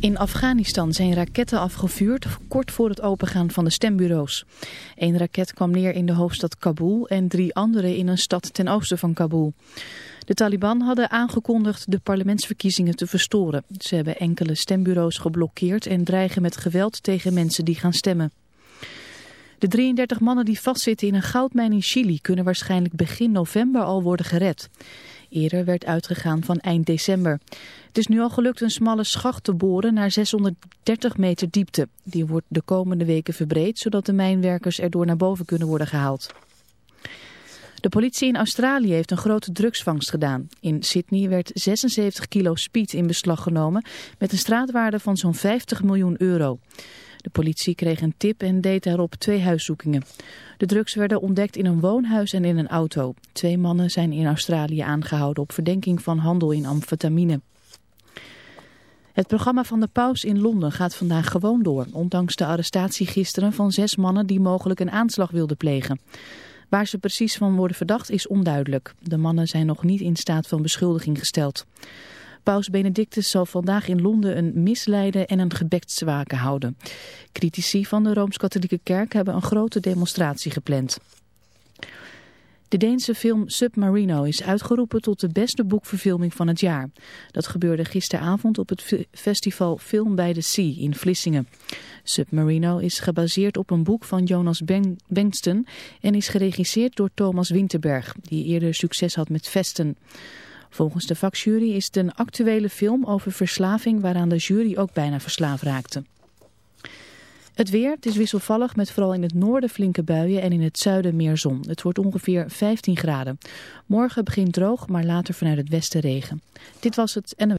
In Afghanistan zijn raketten afgevuurd kort voor het opengaan van de stembureaus. Eén raket kwam neer in de hoofdstad Kabul en drie andere in een stad ten oosten van Kabul. De Taliban hadden aangekondigd de parlementsverkiezingen te verstoren. Ze hebben enkele stembureaus geblokkeerd en dreigen met geweld tegen mensen die gaan stemmen. De 33 mannen die vastzitten in een goudmijn in Chili kunnen waarschijnlijk begin november al worden gered. Eerder werd uitgegaan van eind december. Het is nu al gelukt een smalle schacht te boren naar 630 meter diepte. Die wordt de komende weken verbreed, zodat de mijnwerkers erdoor naar boven kunnen worden gehaald. De politie in Australië heeft een grote drugsvangst gedaan. In Sydney werd 76 kilo speed in beslag genomen met een straatwaarde van zo'n 50 miljoen euro. De politie kreeg een tip en deed daarop twee huiszoekingen. De drugs werden ontdekt in een woonhuis en in een auto. Twee mannen zijn in Australië aangehouden op verdenking van handel in amfetamine. Het programma van de paus in Londen gaat vandaag gewoon door, ondanks de arrestatie gisteren van zes mannen die mogelijk een aanslag wilden plegen. Waar ze precies van worden verdacht is onduidelijk. De mannen zijn nog niet in staat van beschuldiging gesteld. Paus Benedictus zal vandaag in Londen een misleiden en een gebedswaken houden. Critici van de Rooms-Katholieke Kerk hebben een grote demonstratie gepland. De Deense film Submarino is uitgeroepen tot de beste boekverfilming van het jaar. Dat gebeurde gisteravond op het festival Film by the Sea in Vlissingen. Submarino is gebaseerd op een boek van Jonas Bengtson en is geregisseerd door Thomas Winterberg, die eerder succes had met Vesten. Volgens de vakjury is het een actuele film over verslaving waaraan de jury ook bijna verslaafd raakte. Het weer, het is wisselvallig met vooral in het noorden flinke buien en in het zuiden meer zon. Het wordt ongeveer 15 graden. Morgen begint droog, maar later vanuit het westen regen. Dit was het en...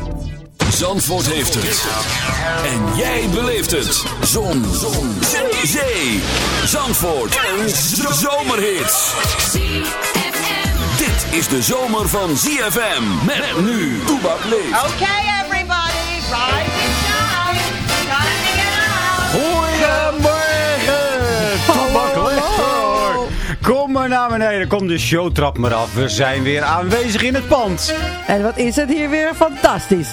Zandvoort heeft het. En jij beleeft het. Zon. Zon. Zee. Zee. Zandvoort. Een zomerhit. Dit is de zomer van ZFM. Met nu. Toebak leeft. Okay, everybody, rise and shine. Time to get out. Goedemorgen! Toebak! Kom maar naar beneden, kom de showtrap maar af. We zijn weer aanwezig in het pand. En wat is het hier weer fantastisch.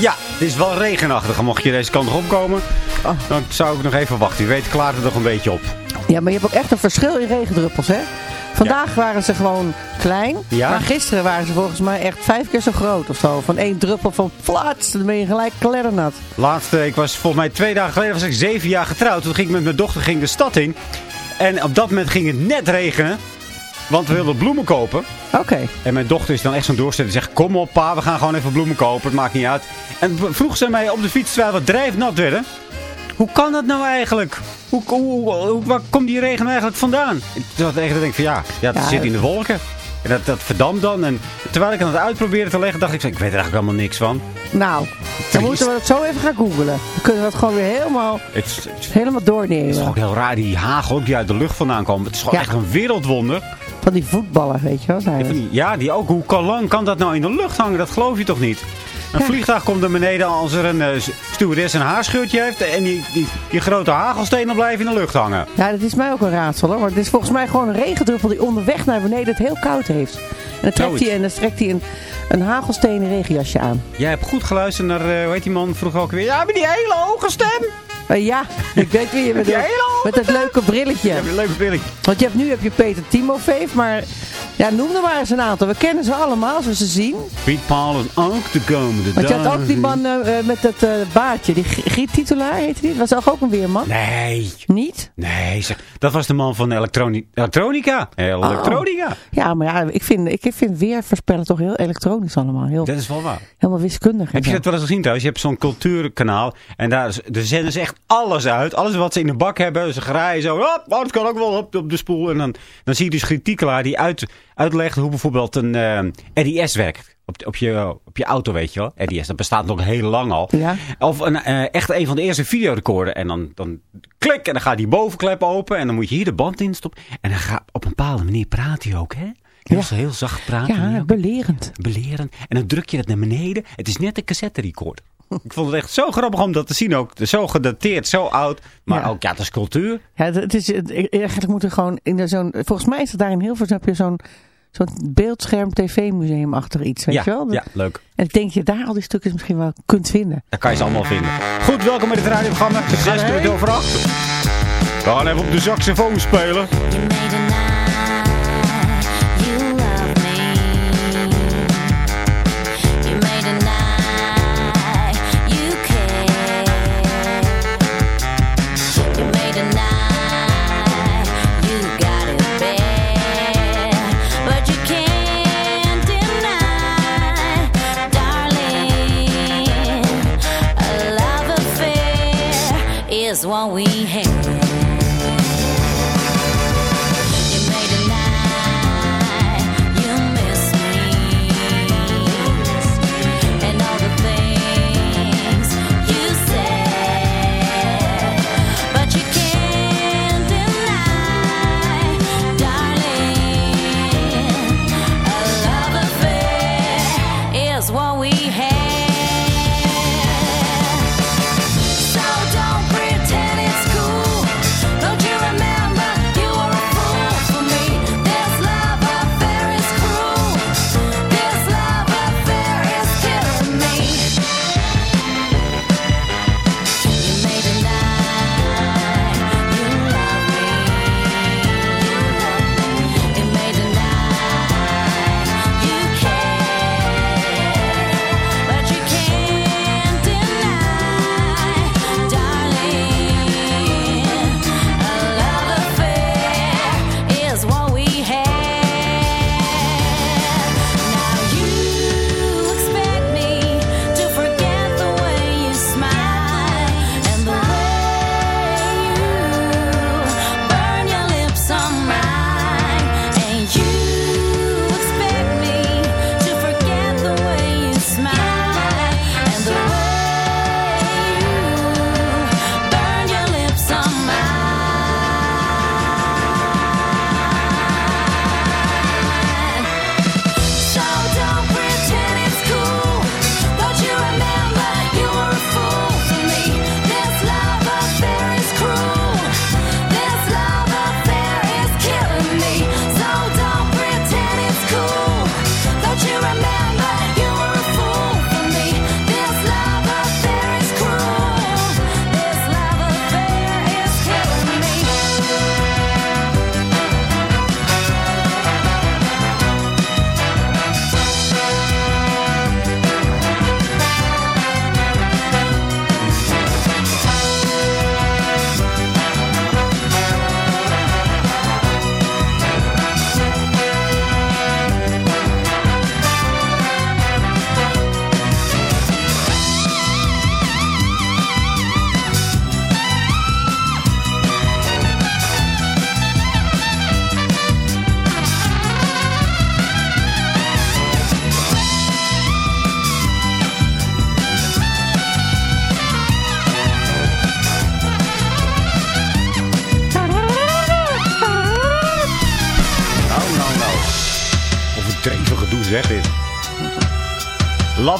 Ja, het is wel regenachtig. Mocht je deze kant op komen, Oh. dan zou ik nog even wachten. U weet, klaart het nog een beetje op. Ja, maar je hebt ook echt een verschil in regendruppels, hè? Vandaag waren ze gewoon klein, Ja? maar gisteren waren ze volgens mij echt vijf keer zo groot of zo. Van één druppel van plaats, dan ben je gelijk kleddernat. Laatste, ik was volgens mij twee dagen geleden was ik zeven jaar getrouwd. Toen ging ik met mijn dochter ging de stad in. En op dat moment ging het net regenen. Want we wilden bloemen kopen. Oké. En mijn dochter is dan echt zo'n doorzetter. Die zegt, kom op pa, we gaan gewoon even bloemen kopen. Het maakt niet uit. En vroeg ze mij op de fiets terwijl we drijfnat werden. Hoe kan dat nou eigenlijk? Hoe, hoe, hoe- waar komt die regen nou eigenlijk vandaan? Echt, denk ik van ja, ja, Ja, zit in de wolken. En dat, dat verdampt dan. En terwijl ik aan het uitproberen te leggen, dacht ik, ik weet er eigenlijk helemaal niks van. Nou, dan moeten we het zo even gaan googlen. Dan kunnen we het gewoon weer helemaal, Het is, het is helemaal doornemen. gewoon heel raar, die hagel ook die uit de lucht vandaan komen. Het is gewoon Ja. echt een wereldwonder. Van die voetballen, weet je wel. zijn het. Ja, die ook. Hoe kan, lang kan dat nou in de lucht hangen? Dat geloof je toch niet? Een Ja. vliegtuig komt naar beneden als er een eh, stewardess een haarscheurtje heeft. En die, die, die grote hagelstenen blijven in de lucht hangen. Ja, dat is mij ook een raadsel hoor. Maar het is volgens mij gewoon een regendruppel die onderweg naar beneden het heel koud heeft. En dan trekt hij, en dan trekt hij een, een hagelstenen regenjasje aan. Jij hebt goed geluisterd naar, eh hoe heet die man vroeger ook weer? Ja, met die hele hoge stem. Eh, ja, ik weet wie je bedoelt. Heel Met dat leuke brilletje. Ja, leuke brilletje. Want je hebt, nu heb je Peter Timofeef, maar ja, noem er maar eens een aantal. We kennen ze allemaal, zoals ze zien. Piet Paul is ook de komende Want je had ook die man eh, eh, met dat eh, baardje, die G- Giet Titulaar heette die. Dat was ook een weerman. Nee, Niet? nee, zeg. Dat was de man van elektroni elektronica. Elektronica. Ja, maar ja, ik vind, ik vind weervoorspellen toch heel elektronisch allemaal. Heel, Dat is wel waar. helemaal wiskundig. Heb je dat wel eens gezien trouwens? Je hebt zo'n cultuurkanaal. En daar, daar zenden ze echt alles uit. Alles wat ze in de bak hebben. Ze graaien zo. Oh, oh, dat kan ook wel op, op de spoel. En dan, dan zie je dus Grietiekelaar die uit, uitlegt hoe bijvoorbeeld een eh RDS werkt. Op, op, je, op je auto, weet je wel. RDS, dat bestaat nog heel lang al. Ja. Of een, eh, echt een van de eerste videorecorder. En dan, dan klik en dan gaat die bovenklep open. En dan moet je hier de band in stoppen. En dan gaat op een bepaalde manier praat hij ook, hè? Heel, Ja. heel zacht praten. Ja, belerend. Beleren. En dan druk je dat naar beneden. Het is net een cassette recorder. Ik vond het echt zo grappig om dat te zien ook. Zo gedateerd, zo oud. Maar Ja. ook, ja, het is cultuur. Ja, het- het is, het- eigenlijk moet er gewoon in zo'n, volgens mij is het daar in Hilversum heb je zo'n zo'n beeldscherm tv-museum achter iets, weet ja, je wel? ja, leuk. En ik denk dat je daar al die stukjes misschien wel kunt vinden. Daar kan je ze allemaal vinden. Goed, welkom bij het radioprogramma. Zes minuten over acht. We gaan even op de saxofoon spelen. What we have.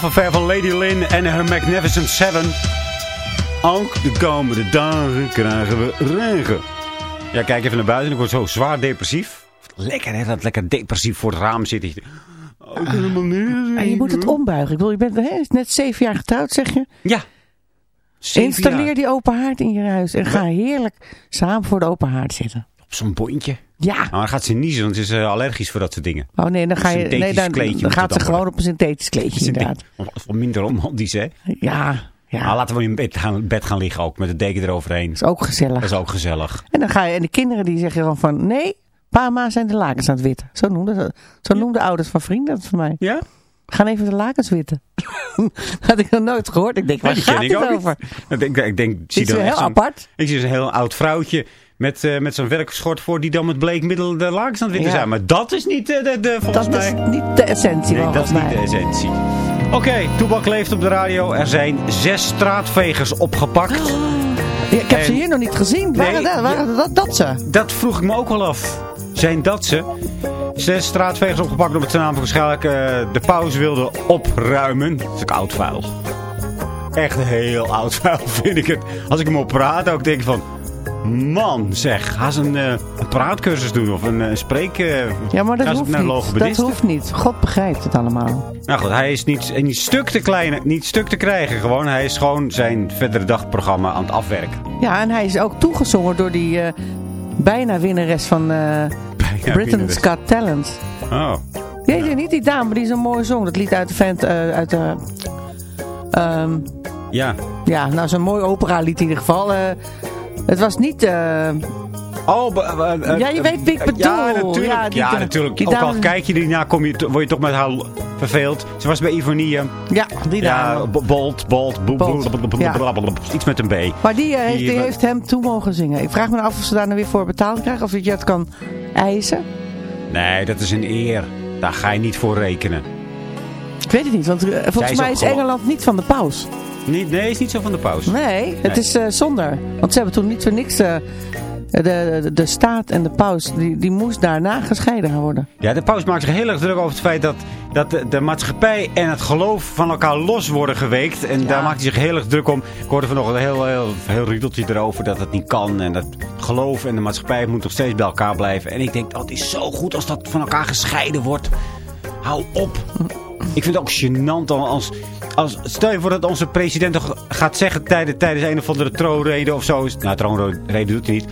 Van Lady Lynn en her Magnificent Seven. Ook de komende dagen krijgen we regen. Ja, kijk even naar buiten en ik word zo zwaar depressief. Lekker hè, dat lekker depressief voor het raam zitten. Oh, ik kan helemaal niet En je moet het ombuigen. Ik bedoel, je bent hè, net zeven jaar getrouwd, zeg je. Ja. Installeer jaar. die open haard in je huis. En ga heerlijk samen voor de open haard zitten. Op zo'n bondje. Ja. Nou, dan gaat ze niezen, want ze is eh, allergisch voor dat soort dingen. Oh nee, dan, ga je, nee, dan, dan gaat ze gewoon op een synthetisch kleedje inderdaad. Of, of minder romantisch, hè? Ja, ja. Nou, laten we in bed gaan, bed gaan liggen ook, met de deken eroverheen. is ook gezellig. Dat is ook gezellig. En dan ga je, en de kinderen die zeggen dan van, nee, pa en ma zijn de lakens aan het witten. Zo noemden, ze- zo noemden ouders van vrienden dat van mij. Ja? Gaan even de lakens witten. dat had ik nog nooit gehoord. Ik denk, waar die gaat ik dit ook over? niet. Ik denk, ik denk, zie is heel apart. Ik zie zo'n heel oud vrouwtje met, eh, met zo'n werkschort voor die dan met bleek middel de lakens aan het witten Ja. zijn. Maar dat is niet eh, de, de, volgens Dat is mij... niet de essentie Nee, dat is niet de essentie. Oké, Toebak leeft op de radio. Er zijn zes straatvegers opgepakt. Ja, ik heb ze hier nog niet gezien. Nee, waren dat, waren dat, dat ze? Dat vroeg ik me ook wel af. Zijn dat ze? Zes straatvegers opgepakt omdat ze namelijk waarschijnlijk eh, de pauze wilden opruimen. Dat is ook oud vuil. Echt heel oud vuil vind ik het. Als ik hem op praat ook denk ik van... Man, zeg, ga eens een, eh, een praatcursus doen of een, eh, spreek... eh, Ja, maar dat hoeft een niet. Dat hoeft niet. God begrijpt het allemaal. Nou goed, hij is niet, niet, stuk te klein, niet stuk te krijgen gewoon. Hij is gewoon zijn verdere dagprogramma aan het afwerken. Ja, en hij is ook toegezongen door die bijna winnares van eh Britain's winnares. Got Talent. Oh. Weet je niet, die dame die zo mooi zong. Dat lied uit de vent, uit de... ehm, Ja. ja, nou zo'n mooi opera lied in ieder geval. Eh, het was niet... eh, Oh, be- eh, Ja, je weet wie ik bedoel. Ja, natuurlijk. Ja, Ja, natuurlijk. die Ook al dame- kijk je ernaar, kom je, word je toch met haar verveeld. Ze was bij Ivonie. ja, die Ja, dame. B- Bolt, Bolt, Bo- Bolt, ja. iets met een B. Maar die, eh, heeft, Die, eh, heeft hem toe mogen zingen. Ik vraag me af of ze daar nou weer voor betaald krijgen. Of je het kan eisen. Nee, dat is een eer. Daar ga je niet voor rekenen. Ik weet het niet, want eh, volgens is mij is Engeland niet van de paus. Niet, nee, is niet zo van de pauze. Nee, het Nee. is eh, zonder. Want ze hebben toen niet voor niks... eh, de, de, de staat en de paus, die, die moest daarna gescheiden gaan worden. Ja, de paus maakt zich heel erg druk over het feit dat, dat de, de maatschappij en het geloof van elkaar los worden geweekt. En daar maakt hij zich heel erg druk om. Ik hoorde vanochtend een heel, heel, heel riedeltje erover dat het niet kan. En dat het geloof en de maatschappij moeten nog steeds bij elkaar blijven. En ik denk, dat is zo goed als dat van elkaar gescheiden wordt. Hou op. Ik vind het ook gênant als, als... Stel je voor dat onze president toch gaat zeggen tijdens, tijdens een of andere troonrede of zo. Nou, troonrede doet hij niet.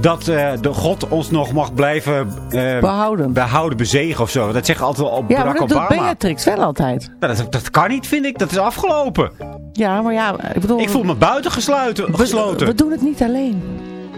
Dat eh, de God ons nog mag blijven... eh, Behouden. behouden, bezegen of zo. Dat zeggen altijd al op Ja, Barack dat doet Obama. Beatrix wel altijd. Nou, dat, dat kan niet, vind ik. Dat is afgelopen. Ja, maar ja, ik bedoel... Ik voel me buiten gesluiten, we, gesloten. we doen het niet alleen.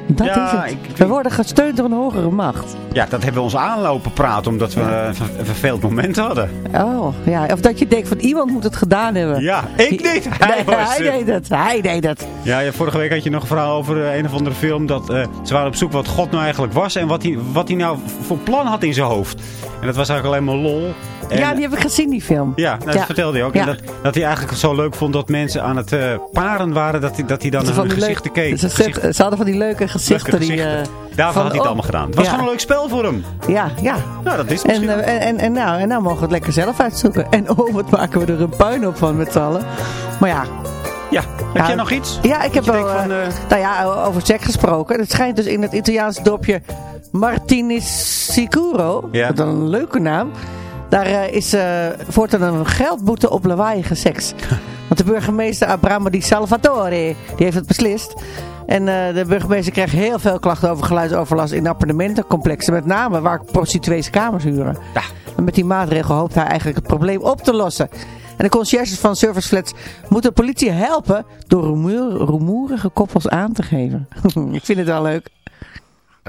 Dat Ja, is het. ik- we worden gesteund door een hogere macht. Ja, dat hebben we ons aanlopen praten omdat we een ver- een verveeld moment hadden. Oh, ja. Of dat je denkt van iemand moet het gedaan hebben. Ja, ik niet. Hij Nee, hij deed het. Hij deed het. Ja, ja, vorige week had je nog een verhaal over eh, een of andere film. Dat eh, ze waren op zoek wat God nou eigenlijk was. En wat hij, wat hij nou voor plan had in zijn hoofd. En dat was eigenlijk alleen maar lol. En, ja, die heb ik gezien, die film. Ja, nou, dat vertelde hij ook. Ja. En dat, dat hij eigenlijk zo leuk vond dat mensen aan het eh, paren waren. Dat hij, dat hij dan naar hun gezichten keek. Ze, ze, hadden van die leuke gezichten. leuke Die, eh, Daarvoor van, had hij het oh, allemaal gedaan. Het was gewoon een leuk spel voor hem. Ja, ja. Nou, dat is het En, misschien. eh, en, en, nou, en nou mogen we het lekker zelf uitzoeken. En oh, wat maken we er een puin op van met z'n allen. Maar ja. ja, heb ja, jij nog iets? Ja, ik heb wel... van, nou ja, over seks gesproken. Het schijnt dus in het Italiaanse dorpje Martinisicuro. Ja. Wat een leuke naam. Daar eh, is eh voortaan een geldboete op lawaaiige seks. Want de burgemeester Abramo di Salvatore, die heeft het beslist. En eh, de burgemeester kreeg heel veel klachten over geluidsoverlast in appartementencomplexen. Met name waar prostituees kamers huren. Ja. En met die maatregel hoopt hij eigenlijk het probleem op te lossen. En de conciërges van serviceflats moeten de politie helpen door rumoer- rumoerige koppels aan te geven. Ik vind het wel leuk.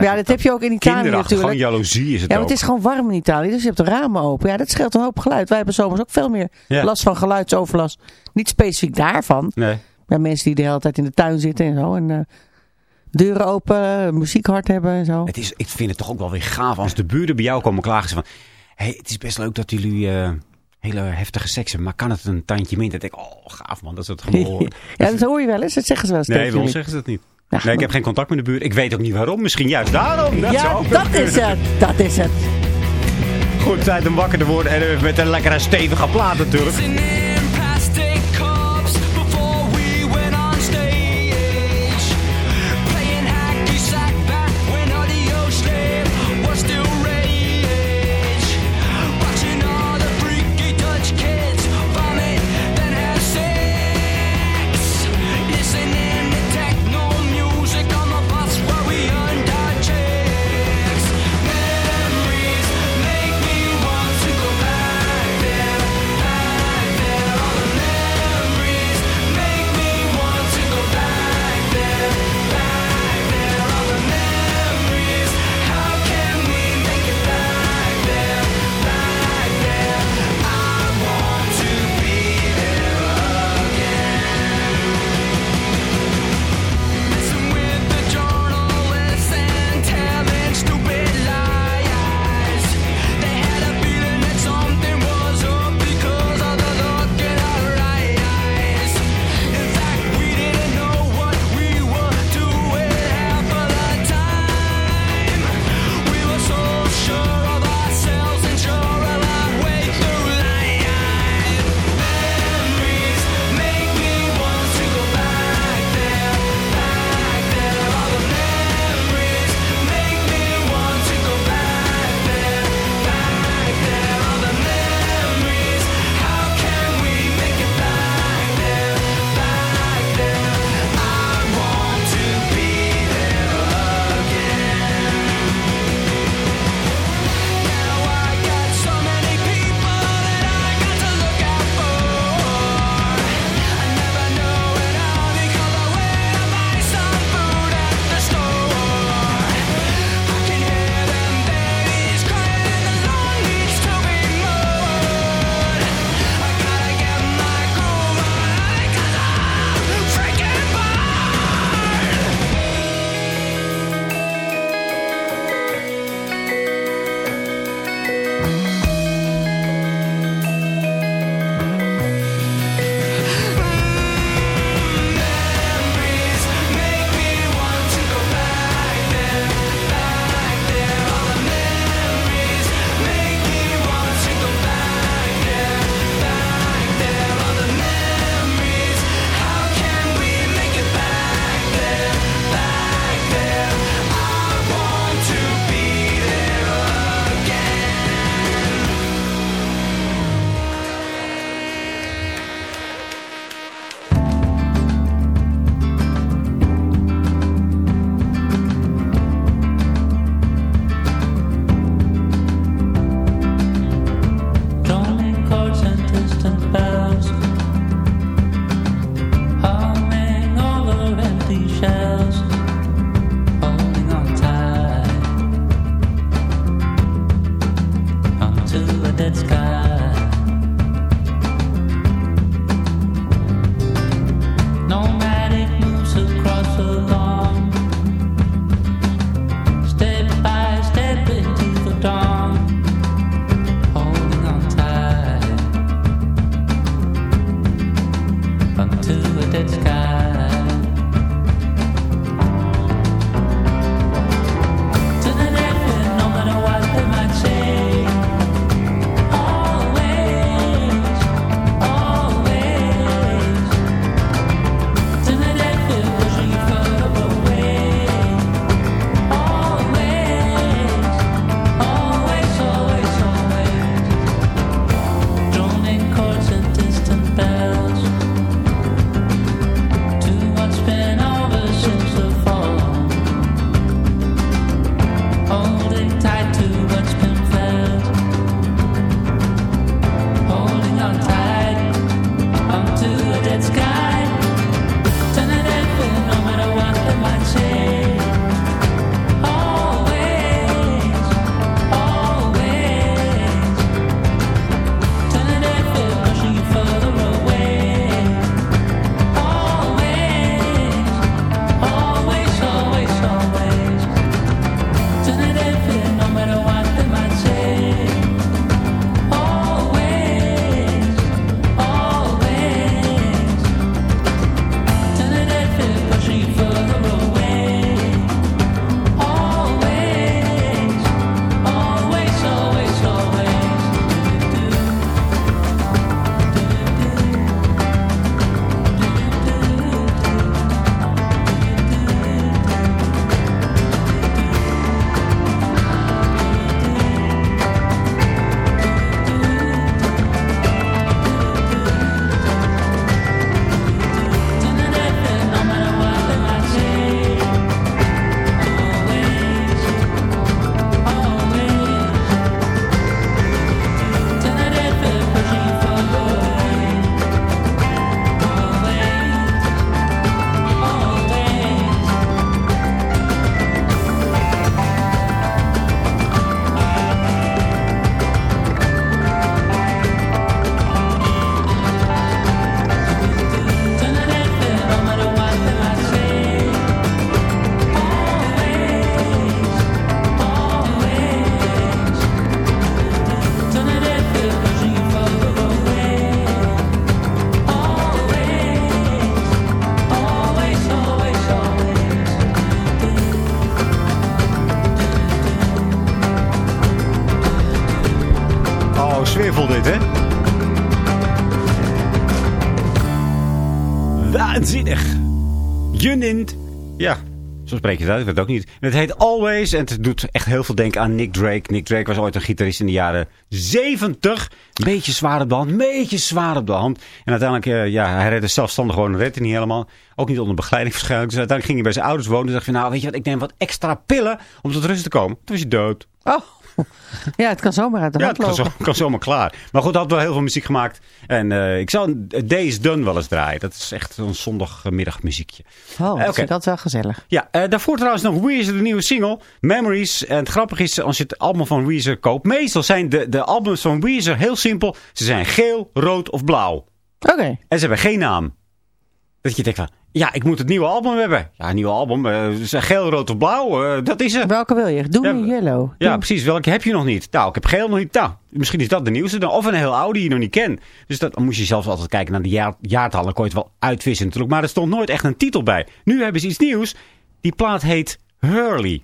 Ja, dat heb je ook in Italië Kinderachtig, gewoon natuurlijk. jaloezie is het Ja, maar ook. het is gewoon warm in Italië, dus je hebt de ramen open. Ja, dat scheelt een hoop geluid. Wij hebben zomers ook veel meer Ja. last van geluidsoverlast. Niet specifiek daarvan. Nee. Maar mensen die de hele tijd in de tuin zitten en zo. En eh, deuren open, muziek hard hebben en zo. Het is, ik vind het toch ook wel weer gaaf als de buren bij jou komen klagen. Van, hey, het is best leuk dat jullie eh, hele heftige seks hebben, maar kan het een tandje minder? Dan denk ik, oh gaaf man, dat is het gewoon. ja, dat hoor je wel eens. Dat zeggen ze wel eens nee, tegen bij ons jullie. zeggen ze dat niet. Ja, nee, ik heb geen contact met de buurt. Ik weet ook niet waarom. Misschien juist daarom. Dat Ja, dat kunnen. is het. Dat is het. goed, tijd om wakker te worden. En met een lekkere stevige plaat natuurlijk. Spreek je uit, ik weet het ook niet. En het heet Always en het doet echt heel veel denken aan Nick Drake. Nick Drake was ooit een gitarist in de jaren 70. Een beetje zwaar op de hand, beetje zwaar op de hand. En uiteindelijk, eh, ja, hij redde zelfstandig gewoon, redde niet helemaal. Ook niet onder begeleiding waarschijnlijk. Dus uiteindelijk ging hij bij zijn ouders wonen. Dus dacht hij, nou weet je wat, ik neem wat extra pillen om tot rust te komen. Toen was hij dood. Oh, ja, het kan zomaar uit de Ja, hand het kan, lopen. zo, kan zomaar klaar. Maar goed, had wel heel veel muziek gemaakt. En eh, ik zou A Day is Done wel eens draaien. Dat is echt zo'n zondagmiddagmuziekje. Oh, dat Oké. vind ik altijd wel gezellig. Ja, eh, daarvoor trouwens nog Weezer, de nieuwe single. Memories. En het grappige is, als je het album van Weezer koopt... meestal zijn de, de albums van Weezer heel simpel. Ze zijn geel, rood of blauw. Oké. En ze hebben geen naam. Dat je denkt van, ja, ik moet het nieuwe album hebben. Ja, een nieuw album. eh, zijn geel, rood of blauw. eh, dat is het. Welke wil je? Doe Ja, me yellow. Ja, precies. Welke heb je nog niet? Nou, ik heb geel nog niet. Nou, misschien is dat de nieuwste dan. Of een heel oude die je nog niet kent. Dus dat, dan moest je zelfs altijd kijken naar de jaar, jaartallen. Dan kon je het wel uitvissen natuurlijk. Maar er stond nooit echt een titel bij. Nu hebben ze iets nieuws. Die plaat heet Hurley.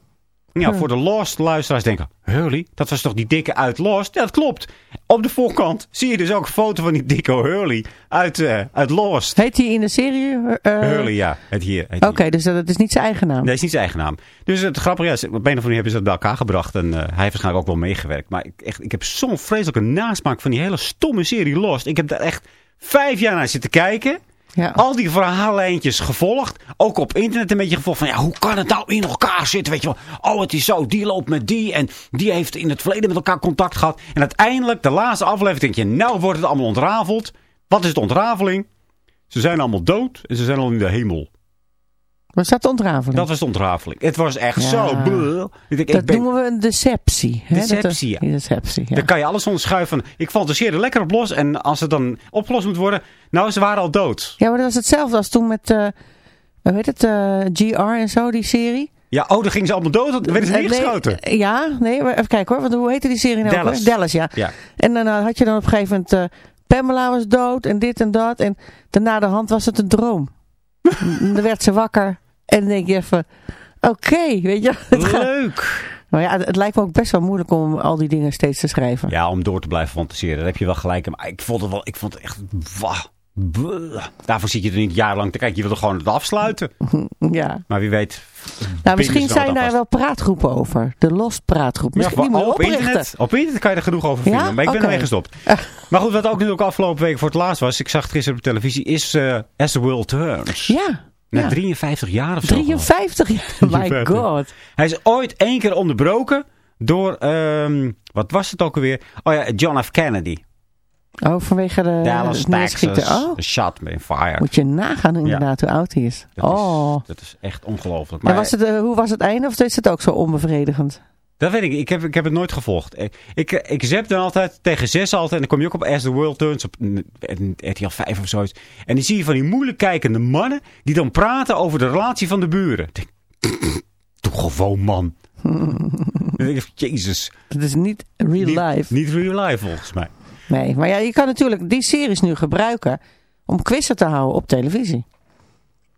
Ja, voor de Lost luisteraars denken, Hurley? Dat was toch die dikke uit Lost? Ja, dat klopt. Op de voorkant zie je dus ook een foto van die dikke Hurley uit, eh, uit Lost. Heet hij in de serie? eh, Hurley, ja. Het hier. Oké, dus dat is niet zijn eigen naam. Nee, dat is niet zijn eigen naam. Dus het grappige is, op een of andere manier hebben ze dat bij elkaar gebracht. En eh, hij heeft waarschijnlijk ook wel meegewerkt. Maar ik, echt, ik heb zo'n vreselijke nasmaak van die hele stomme serie Lost. Ik heb daar echt vijf jaar naar zitten kijken. Ja. Al die verhaallijntjes gevolgd. Ook op internet een beetje gevolgd van ja, hoe kan het nou in elkaar zitten? Weet je wel, oh het is zo, die loopt met die en die heeft in het verleden met elkaar contact gehad. En uiteindelijk, de laatste aflevering, denk je, nou wordt het allemaal ontrafeld. Wat is de ontrafeling? Ze zijn allemaal dood en ze zijn al in de hemel. Was dat ontrafeling? Dat was ontrafeling. Het was echt Ja. zo. bleh. Ik denk, ik dat ben- noemen we een deceptie. hè? Deceptie, ja. Deceptie, ja. Dan kan je alles onderschuiven. Ik fantaseerde lekker op los. En als het dan opgelost moet worden. Nou, ze waren al dood. Ja, maar dat was hetzelfde als toen met, eh hoe heet het, eh, GR en zo, die serie. Ja, oh, dan gingen ze allemaal dood. Dan werden ze Eh, neergeschoten. nee, ja, nee, maar even kijken hoor. Want hoe heette die serie nou? Dallas. Dallas, ja. Ja. En dan had je dan op een gegeven moment... Pamela was dood en dit en dat. En daarna de hand was het een droom. Dan werd ze wakker. En dan denk je even... Oké, weet je. Het gaat- Leuk. Maar ja, het, het lijkt me ook best wel moeilijk om al die dingen steeds te schrijven. Ja, om door te blijven fantaseren. Daar heb je wel gelijk. in. Maar ik vond het wel, ik vond het echt, wah, bleh. Daarvoor zit je er niet jarenlang te kijken. Je wil er gewoon het afsluiten. Ja. Maar wie weet. Nou, misschien er zijn daar wel praatgroepen over. De Lost praatgroep. Misschien op oprichten. internet, op internet kan je er genoeg over vinden. Ja? Maar ik ben ermee gestopt. Maar goed, wat ook nu ook afgelopen week voor het laatst was. Ik zag het gisteren op televisie. Is eh, As the World Turns. Ja. Na ja. 53 jaar of zo. 53 jaar. My 53. god. Hij is ooit één keer onderbroken door, ehm, wat was het ook alweer? Oh ja, John F. Kennedy. Oh, vanwege de Dallas. Texas. Oh, A shot in fire. moet je nagaan inderdaad hoe oud hij is. Dat, oh. is, dat is echt ongelooflijk. Maar was het, eh, hoe was het einde of is het ook zo onbevredigend? Dat weet ik. Ik heb, ik heb het nooit gevolgd. Ik, ik, zap dan altijd tegen zes altijd. En dan kom je ook op As the World Turns op RTL 5 of zoiets. En dan zie je van die moeilijk kijkende mannen. Die dan praten over de relatie van de buren. Denk, Doe gewoon man. Jezus. Het is niet real Niet- life. Niet real life volgens mij. Nee, maar ja, je kan natuurlijk die series nu gebruiken om quizzen te houden op televisie.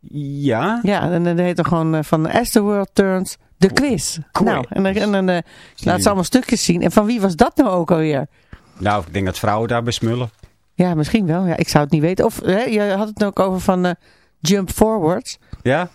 Ja. Ja, en dan heet er gewoon eh, van As the World Turns, de quiz. Nou, en dan, en dan eh, laat ze allemaal stukjes zien. En van wie was dat nou ook alweer? Nou, ik denk dat vrouwen daar besmullen. Ja, misschien wel. Ja, ik zou het niet weten. Of hè, je had het ook over van eh, Jump Forwards. Ja?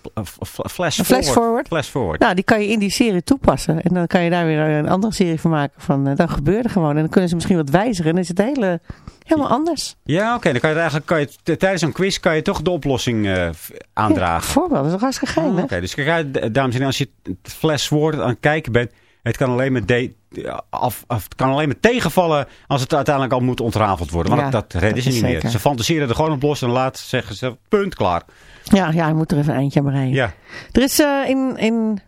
Flash Een forward. flash forward? Flash forward. Nou, die kan je in die serie toepassen. En dan kan je daar weer een andere serie van maken. Van, eh, dan gebeurde gewoon. En dan kunnen ze misschien wat wijzigen. En dan is het hele, helemaal anders. Ja, oké. Dan kan je eigenlijk, kan je, tijdens een quiz kan je toch de oplossing eh, v- Ja, aandragen. voorbeeld, dat is toch hartstikke geil, hè? Oké, dus kijk dames en heren, als je het Flash forward aan het kijken bent, het kan alleen met, de, af, af, het kan alleen met tegenvallen als het uiteindelijk al moet ontrafeld worden. Want Ja, dat redden dat ze niet meer. Ze fantaseren er gewoon op los en laat zeggen ze, punt, klaar. Ja, ja, je moet er even een eindje aan. Ja, Er is eh, in, in,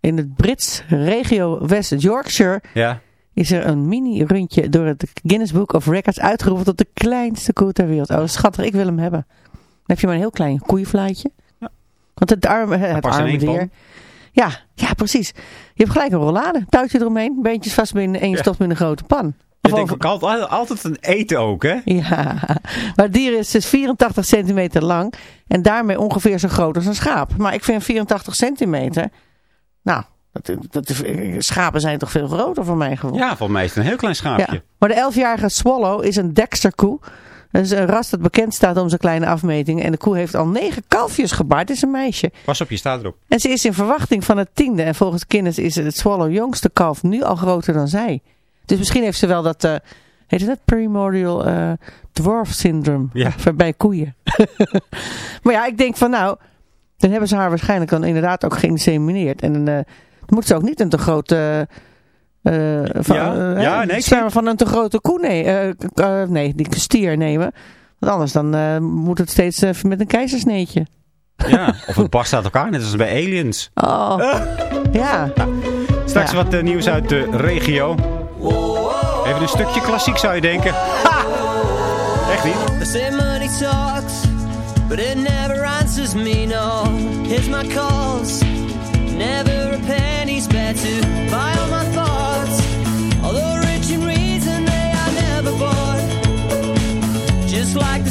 in het Brits regio West Yorkshire... ja. is er een mini-rundje door het Guinness Book of Records uitgeroepen tot de kleinste koe ter wereld. Oh, schattig, ik wil hem hebben. Dan heb je maar een heel klein koeienfluitje. Ja. Want het arme, het arme dier... Ja, ja, precies. Je hebt gelijk een rollade. Touwtje eromheen, beentjes vastbinden en je Ja. stopt in een grote pan. Of denkt over- ook altijd, altijd een eten ook, hè? Ja, maar het dier is dus 84 centimeter lang en daarmee ongeveer zo groot als een schaap. Maar ik vind 84 centimeter, nou, dat, dat, schapen zijn toch veel groter voor mij geworden. Ja, volgens mij is het een heel klein schaapje. Ja. Maar de 11-jarige Swallow is een Dexter koe. Dat is een ras dat bekend staat om zijn kleine afmetingen. En de koe heeft al negen kalfjes gebaard. Het is een meisje. Pas op, je staat erop. En ze is in verwachting van het tiende. En volgens Guinness is het Swallow jongste kalf nu al groter dan zij. Dus misschien heeft ze wel dat... eh heet het dat? Primordial eh, dwarf syndrome. Ja. Bij koeien. maar ja, ik denk van nou... Dan hebben ze haar waarschijnlijk dan inderdaad ook geïnsemineerd. En dan, eh, dan moet ze ook niet een te grote... eh, van, Ja, ja, hè, nee, ik van een te grote koe nee, eh, nee, die stier nemen. Want anders dan eh, moet het steeds eh, met een keizersneetje. Ja, of het barst uit elkaar, net als bij Aliens. Oh, ja. Straks Ja. wat nieuws uit de regio. Even een stukje klassiek zou je denken. Ha! Echt niet? They say money talks, but it never answers me, no. Here's my calls, never a penny spare to buy all my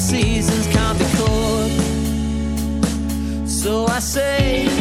seasons can't be caught. So I say,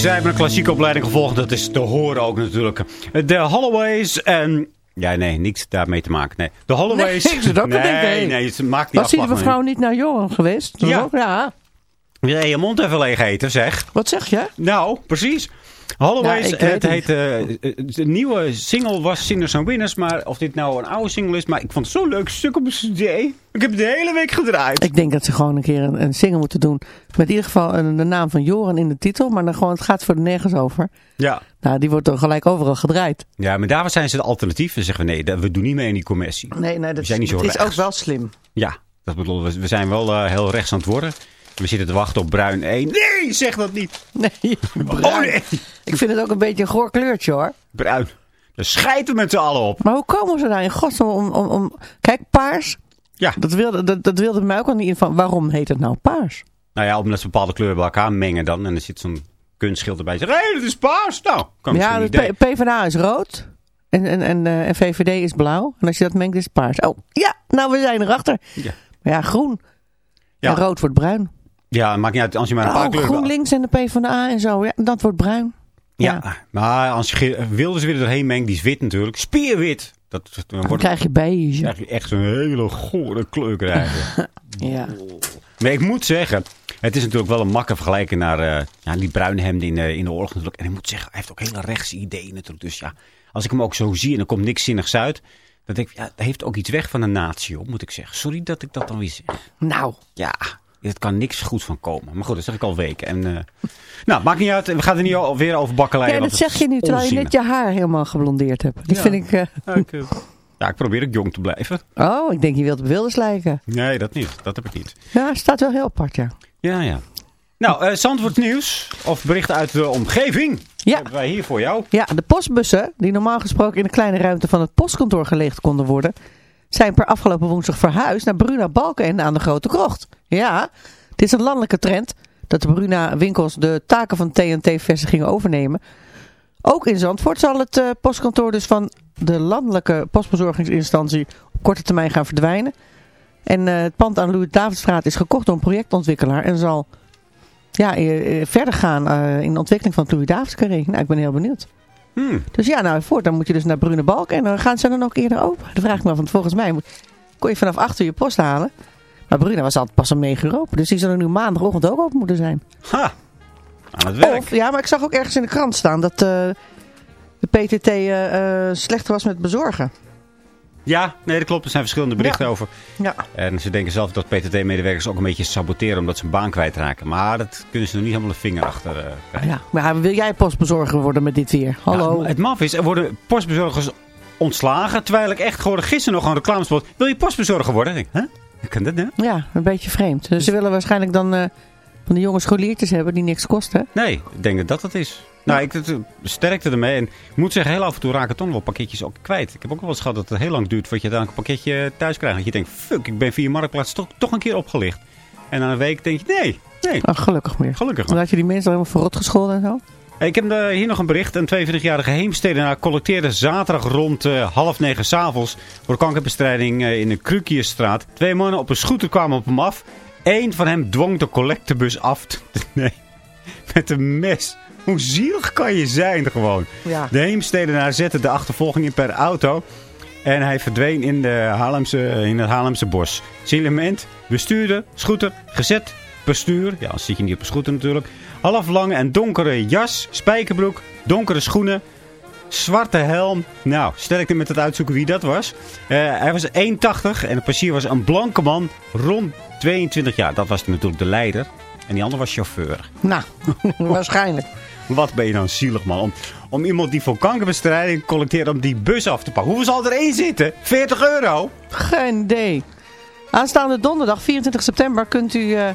zij hebben een klassieke opleiding gevolgd. Dat is te horen ook natuurlijk. De Holloways en... Ja, nee, niks daarmee te maken. Nee, de Holloways... Nee, ik zit ook nee, denken, hey. nee, ze maakt die Was die mevrouw niet naar Johan geweest? Ja. ja. Wil je je mond even leeg eten, zeg? Wat zeg je? Nou, precies. Ja, ik weet het heet, eh, eh, de nieuwe single was Sinners and Winners. Maar of dit nou een oude single is, maar ik vond het zo'n leuk stuk op een cd. Ik heb het de hele week gedraaid. Ik denk dat ze gewoon een keer een, een single moeten doen. Met in ieder geval een, de naam van Joran in de titel. Maar dan gewoon, het gaat voor nergens over. Ja. Nou, die wordt dan gelijk overal gedraaid. ja, maar daar zijn ze de alternatief. We zeggen we, nee, we doen niet mee in die commercie. Nee, nee We dat, zijn niet zo dat is ook wel slim. Ja, dat bedoel, we, we zijn wel eh, heel rechts aan het worden. We zitten te wachten op bruin 1. Nee, zeg dat niet. Nee, Oh nee, Ik vind het ook een beetje een goor kleurtje hoor. bruin. Daar schijten we met z'n allen op. Maar hoe komen ze daar in godsnaam om, om, om... Kijk, paars. Ja. Dat wilde, dat, dat wilde mij ook al niet in van... Waarom heet het nou paars? Nou ja, omdat ze bepaalde kleuren bij elkaar mengen dan. En er zit zo'n kunstschild erbij. Zeg, hé, hey, dat is paars. Nou, kan ja, idee. P- PvdA is rood. En, en, en, eh, en VVD is blauw. En als je dat mengt is het paars. Oh, ja, nou we zijn erachter. Ja. Maar ja, groen. Ja. En rood wordt bruin. Ja, maakt niet uit. Als je maar een paar Oh, kleuren... GroenLinks en de PvdA en zo. Ja, dat wordt bruin. Ja, maar als je Wilders weer erheen mengt, die is wit natuurlijk. Spierwit. Dat, dat- dan Dan krijg je beige. krijg je echt zo'n hele gore kleur krijgen. Ja. maar ik moet zeggen, het is natuurlijk wel een makke vergelijking naar eh, ja, die bruine hemden in, de in de oorlog natuurlijk. En ik moet zeggen, hij heeft ook hele rechtse ideeën natuurlijk. Dus ja, als ik hem ook zo zie en er komt niks zinnigs uit. Dan denk ik, ja, heeft ook iets weg van een natie, moet ik zeggen. Sorry dat ik dat dan weer zeg. Nou, Ja, er kan niks goed van komen. Maar goed, dat zeg ik al weken. En, eh, nou, maakt niet uit. We gaan er niet al- weer over bakkeleien. ja, dat zeg je nu terwijl je net je haar helemaal geblondeerd hebt. Dat Ja. vind ik... eh, Ja, ik, eh, ja, ik probeer ook jong te blijven. Oh, ik denk je wilt op Wilders lijken. Nee, dat niet. Dat heb ik niet. Ja, staat wel heel apart, ja. Ja, ja. Nou, eh Zandvoort nieuws. Of berichten uit de omgeving. Ja. Hebben wij hier voor jou. Ja, de postbussen, die normaal gesproken in de kleine ruimte van het postkantoor gelegd konden worden, zijn per afgelopen woensdag verhuisd naar Bruna Balkenende aan de Grote Krocht. Ja, dit is een landelijke trend dat de Bruna winkels de taken van TNT-vestigingen overnemen. Ook in Zandvoort zal het eh, postkantoor dus van de landelijke postbezorgingsinstantie op korte termijn gaan verdwijnen. En eh, het pand aan Louis-Davidstraat is gekocht door een projectontwikkelaar en zal ja, eh, verder gaan in de ontwikkeling van het Louis-Davids-carré. Nou, ik ben heel benieuwd. Hmm. Dus ja, nou, voort, dan moet je dus naar Brune Balk en dan gaan ze dan ook eerder open. Dan vraag ik me af, want volgens mij moet- kon je vanaf 8 uur je post halen. Maar Bruna was altijd pas om 9 uur open, dus die zullen nu maandagochtend ook open moeten zijn. Ha, aan het werk. Of, ja, maar ik zag ook ergens in de krant staan dat eh, de PTT eh, eh, slechter was met bezorgen. Ja, nee, dat klopt. Er zijn verschillende berichten Ja. over. Ja. En ze denken zelf dat PTT-medewerkers ook een beetje saboteren omdat ze hun baan kwijtraken. Maar dat kunnen ze nog niet helemaal de vinger achter eh, krijgen. ja, maar wil jij postbezorger worden met dit weer? Hallo? Nou, het maf is, er worden postbezorgers ontslagen. Terwijl ik echt gewoon gisteren nog een reclamespot. Wil je postbezorger worden? Ik? Hoe kan dat nou? Ja, een beetje vreemd. Dus ze willen waarschijnlijk dan eh, van die jonge scholiertjes hebben die niks kosten. Nee, ik denk dat dat het is. Nou, ik het, sterkte ermee. En ik moet zeggen, heel af en toe raken toch nog wel pakketjes ook kwijt. Ik heb ook wel eens gehad dat het heel lang duurt voordat je dan een pakketje thuis krijgt. Dat je denkt, fuck, ik ben via Marktplaats toch, toch een keer opgelicht. En na een week denk je, nee, nee, Oh, gelukkig meer. gelukkig maar. had je die mensen helemaal verrot gescholden en zo. Hey, Ik heb eh, hier nog een bericht. Een 42-jarige Heemstedenaar collecteerde zaterdag rond eh, half negen s'avonds voor kankerbestrijding eh, in de Krukierstraat. Twee mannen op een scooter kwamen op hem af. Eén van hem dwong de collectebus af. te- Nee, met een mes. Hoe zielig kan je zijn gewoon? Ja. De Heemstedenaar zette de achtervolging in per auto. En hij verdween in, de Haarlemse, in het Haarlemse bos. Signalement, bestuurder, scooter, gezet, bestuur. Ja, dan zit je niet op een scooter natuurlijk. Halflange en donkere jas, spijkerbroek, donkere schoenen, zwarte helm. Nou, stel ik er met het uitzoeken wie dat was. Eh, hij was 1,80 en de passagier was een blanke man rond 22 jaar. Dat was natuurlijk de leider. En die andere was chauffeur. Nou, waarschijnlijk. Wat ben je nou zielig, man. Om, om iemand die voor kankerbestrijding collecteert om die bus af te pakken. Hoeveel zal er één zitten? 40 euro? Geen idee. Aanstaande donderdag, 24 september, kunt u eh,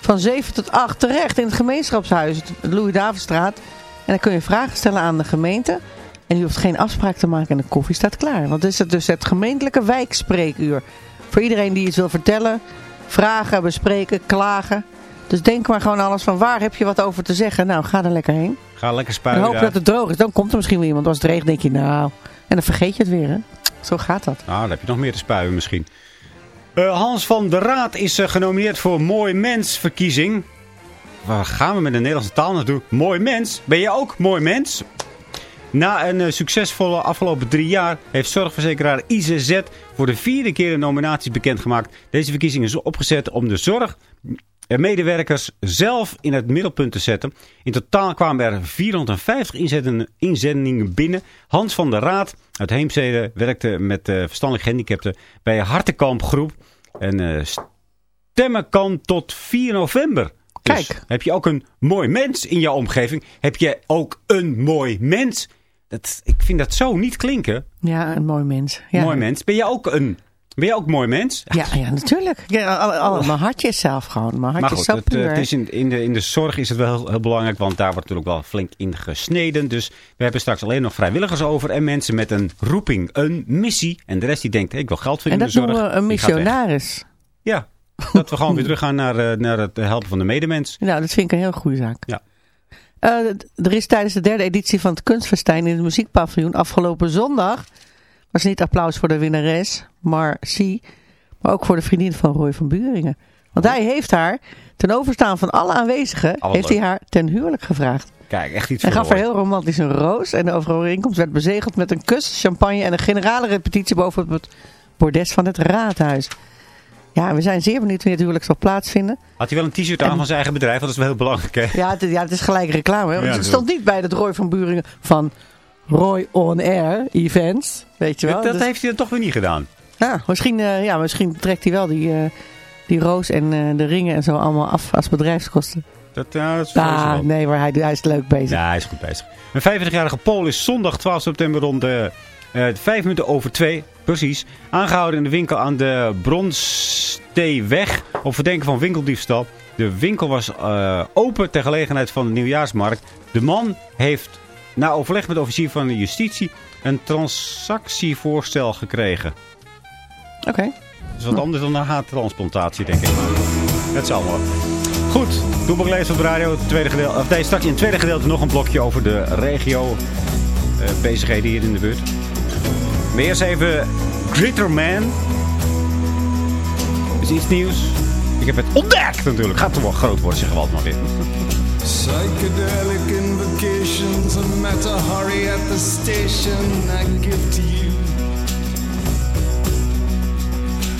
van 7 tot 8 terecht in het gemeenschapshuis, de Louis-Davidstraat. En dan kun je vragen stellen aan de gemeente. En u hoeft geen afspraak te maken en de koffie staat klaar. Want is het dus het gemeentelijke wijkspreekuur. Voor iedereen die iets wil vertellen, vragen, bespreken, klagen. Dus denk maar gewoon alles van waar heb je wat over te zeggen. Nou, ga er lekker heen. Ga lekker En spuien hoop daar. dat het droog is. Dan komt er misschien wel iemand. Als het regent denk je nou... En dan vergeet je het weer hè. Zo gaat dat. Nou, dan heb je nog meer te spuien misschien. Eh, Hans van der Raad is eh, genomineerd voor Mooi Mens verkiezing. Waar gaan we met de Nederlandse taal naartoe? Mooi mens. Ben je ook mooi mens? Na een eh, succesvolle afgelopen drie jaar heeft zorgverzekeraar IZZ voor de vierde keer de nominaties bekendgemaakt. Deze verkiezing is opgezet om de zorg en medewerkers zelf in het middelpunt te zetten. In totaal kwamen er 450 inzetten- inzendingen binnen. Hans van der Raad uit Heemstede werkte met eh, verstandelijk gehandicapten bij hartenkamp groep. En eh, stemmen kan tot 4 november. Dus Kijk. heb je ook een mooi mens in jouw omgeving? Heb je ook een mooi mens? Dat, ik vind dat zo niet klinken. Ja, een mooi mens. Ja. Mooi mens. Ben je ook een ben je ook mooi mens? Ja, ja natuurlijk. Ja, al, al- mijn hartje is zelf gewoon. Mijn hartje Maar goed, het, eh, het is in, in, de, in de zorg is het wel heel, heel belangrijk, want daar wordt natuurlijk wel flink in gesneden. Dus we hebben straks alleen nog vrijwilligers over en mensen met een roeping, een missie. En de rest die denkt, ik wil geld en verdienen dat in de noemen zorg. we een die gaat weg. missionaris. Ja, dat we gewoon weer terug gaan naar, eh, naar het helpen van de medemens. Nou, dat vind ik een heel goede zaak. Ja. Eh, er is tijdens de derde editie van het Kunstfestijn in het Muziekpaviljoen afgelopen zondag... was niet applaus voor de winnares, maar zie, maar ook voor de vriendin van Roy van Buringen. Want hij heeft haar, ten overstaan van alle aanwezigen, heeft leuk. hij haar ten huwelijk gevraagd. Kijk, echt iets Hij gaf haar heel romantisch een roos en de overeenkomst werd bezegeld met een kus, champagne en een generale repetitie boven het bordes van het raadhuis. Ja, we zijn zeer benieuwd wanneer het huwelijk zal plaatsvinden. Had hij wel een t-shirt aan van zijn eigen bedrijf, want dat is wel heel belangrijk, hè? Ja, het, ja, het is gelijk reclame. Hè? Ja, het stond niet bij dat Roy van Buringen van Roy On Air Events. Weet je wel? Dat, dat Dus- heeft hij dan toch weer niet gedaan. ja, misschien, eh, ja, misschien trekt hij wel die, eh, die roos en eh, de ringen en zo allemaal af als bedrijfskosten. Dat, ja, dat is Ah, nee, maar hij, hij is leuk bezig. Ja, hij is goed bezig. Een 35-jarige Pool is zondag 12 september rond de eh, vijf minuten over twee, precies, aangehouden in de winkel aan de Bronsteeweg op verdenking van winkeldiefstal. De winkel was eh, open ter gelegenheid van de nieuwjaarsmarkt. De man heeft na overleg met de officier van de justitie een transactievoorstel gekregen. Oké. Dat is wat anders dan een haattransplantatie, denk ik. Het zal wel. Goed, Toepak leest op de radio. Het tweede gedeelte, of nee, straks in het tweede gedeelte nog een blokje over de regio. eh bezigheden hier in de buurt. Maar eerst even Gritterman. Is iets nieuws. Ik heb het ontdekt natuurlijk. Gaat toch wel groot worden, zeggen we altijd maar weer. Psychedelic invocations, a matter hurry at the station I give to you.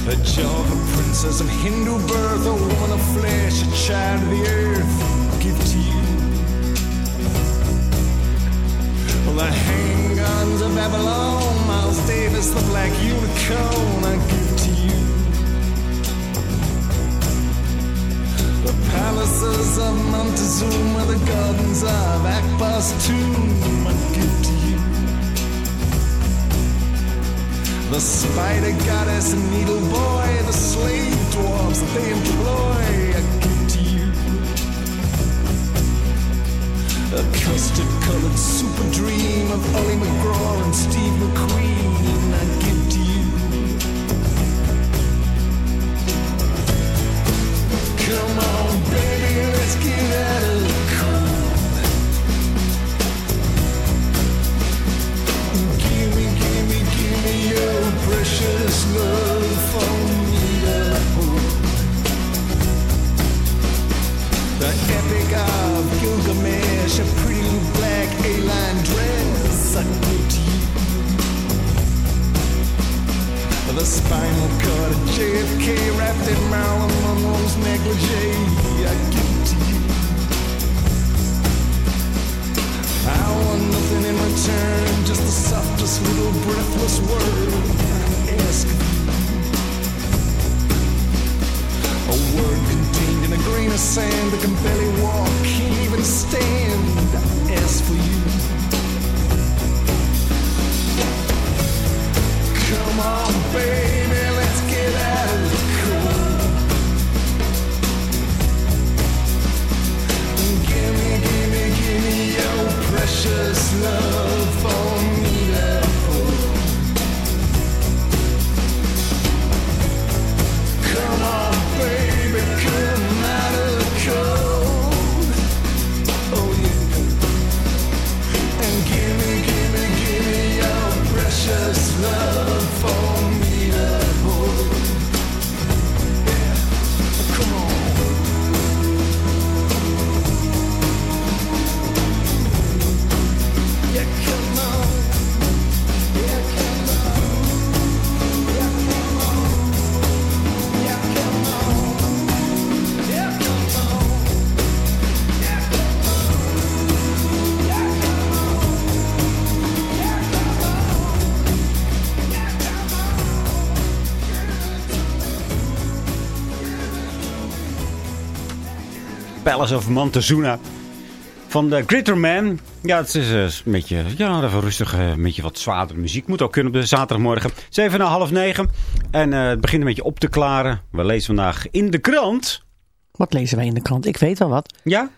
A Java princess of Hindu birth, a woman of flesh, a child of the earth, give to you. Well, the handguns of Babylon, Miles Davis, the black unicorn, I give to you. The palaces of Montezuma, the gardens of Akbar's tomb, I give to you. The spider goddess and needle boy, the slave dwarfs that they employ, A custard colored super dream of Ollie McGraw and Steve McQueen, I give to you. Come on, baby, let's get out of the cold. Give me, give me, give me your precious love for me to hold. The epic of a pretty little black A-line dress, I give to you. The spinal cord of JFK wrapped in Marilyn Monroe's negligee, I give to you. I want nothing in return, just the softest little breathless word I ask of sand that can barely walk, can't even stand. I ask for you. Come on, baby, let's get out of the cold. Give me, give me, give me your precious love for Palace of Montezuma. Van de Gritterman. Ja, het is eh, een beetje, ja, even rustig, eh, een beetje wat zwaardere muziek. Moet ook kunnen op de zaterdagmorgen. Zeven na half negen. En eh, het begint een beetje op te klaren. We lezen vandaag in de krant. Wat lezen wij in de krant? Ik weet wel wat. Ja?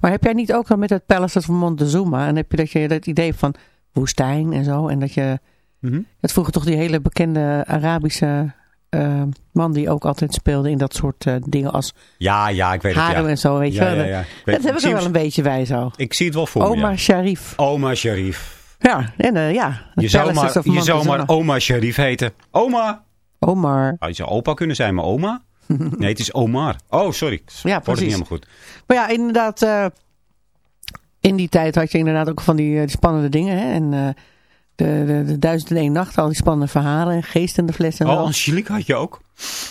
Maar heb jij niet ook al met het Palace van Montezuma... en heb je dat je dat idee van woestijn en zo... en dat je... Mhm. Het vroeger toch die hele bekende Arabische eh, man... die ook altijd speelde in dat soort eh, dingen als Ja, ja, ik weet het. Ja. en zo, weet je Ja, wel. ja, Dat heb ik zie er wel een beetje bij zo. Ik zie het wel voor me, Oma. Sharif. Oma Sharif. Ja, en eh, ja. Je zou, maar, je zou maar oma Sharif heten. Oma. Omar. Oh, je zou opa kunnen zijn, maar oma? Nee, het is Omar. Oh, sorry. Ja, Wordt precies. niet helemaal goed. Maar ja, inderdaad... in die tijd had je inderdaad ook van die, die spannende dingen. Hè? En de, de, de duizend en één nacht, al die spannende verhalen. En geest in de fles en Oh, zo. Angelique had je ook.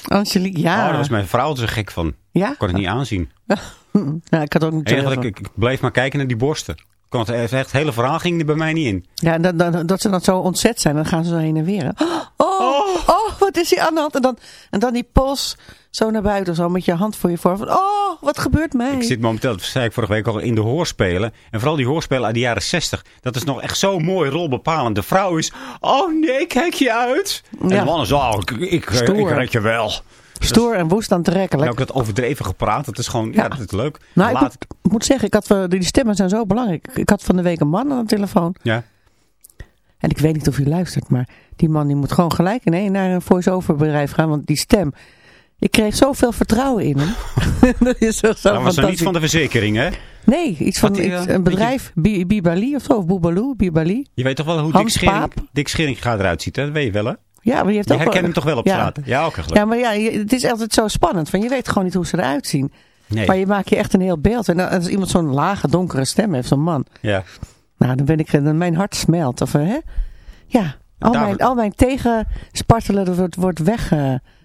Angelique, ja. Oh, daar was mijn vrouw zo gek van. Ja? Ik kon het niet aanzien. Nou, ik had ook niet ik, ik bleef maar kijken naar die borsten. Kon het, echt, het hele verhaal ging er bij mij niet in. Ja, dat, dat, dat ze dan zo ontzet zijn. Dan gaan ze zo heen en weer. hè. Oh, oh, wat is hier aan de hand? En dan, en dan die pols zo naar buiten. Zo met je hand voor je voor. Van, oh, wat gebeurt mij? Ik zit momenteel, dat zei ik vorige week al, in de hoorspelen. En vooral die hoorspelen uit de jaren 60. Dat is nog echt zo mooi rolbepalend. De vrouw is, oh nee, kijk je uit. En Ja. de man is, oh, ik, ik, Stoer. ik red je wel. Stoer en woest aantrekkelijk. ook dat overdreven gepraat, dat is gewoon, ja, Ja. dat is leuk. Nou, ik Laat- moet, ik moet zeggen, ik had, eh, die stemmen zijn zo belangrijk. Ik had van de week een man aan de telefoon. Ja. En ik weet niet of u luistert, maar die man die moet gewoon gelijk nee, naar een voice-over bedrijf gaan. Want die stem, ik kreeg zoveel vertrouwen in hem. dat is zo, zo Dat was er fantastisch. niet van de verzekering, hè? Nee, iets van iets- eh, een bedrijf, Bi- Bibali of zo, of Boobaloo, Bibali. Je weet toch wel hoe Dick Hans Schering? Dick Schering gaat eruit ziet, hè? Dat weet je wel, hè? Ja, maar die heeft Je ook wel- herkent hem toch wel op ja. straat? Ja, ook gelukkig. Ja, maar ja, je- het is altijd zo spannend. Van je weet gewoon niet hoe ze eruit zien. Nee. Maar je maakt je echt een heel beeld. En als iemand zo'n lage, donkere stem heeft, zo'n man. Ja. Nou, dan ben ik, dan mijn hart smelt. Of, eh, hè? Ja, al mijn, al mijn tegenspartelen wordt, wordt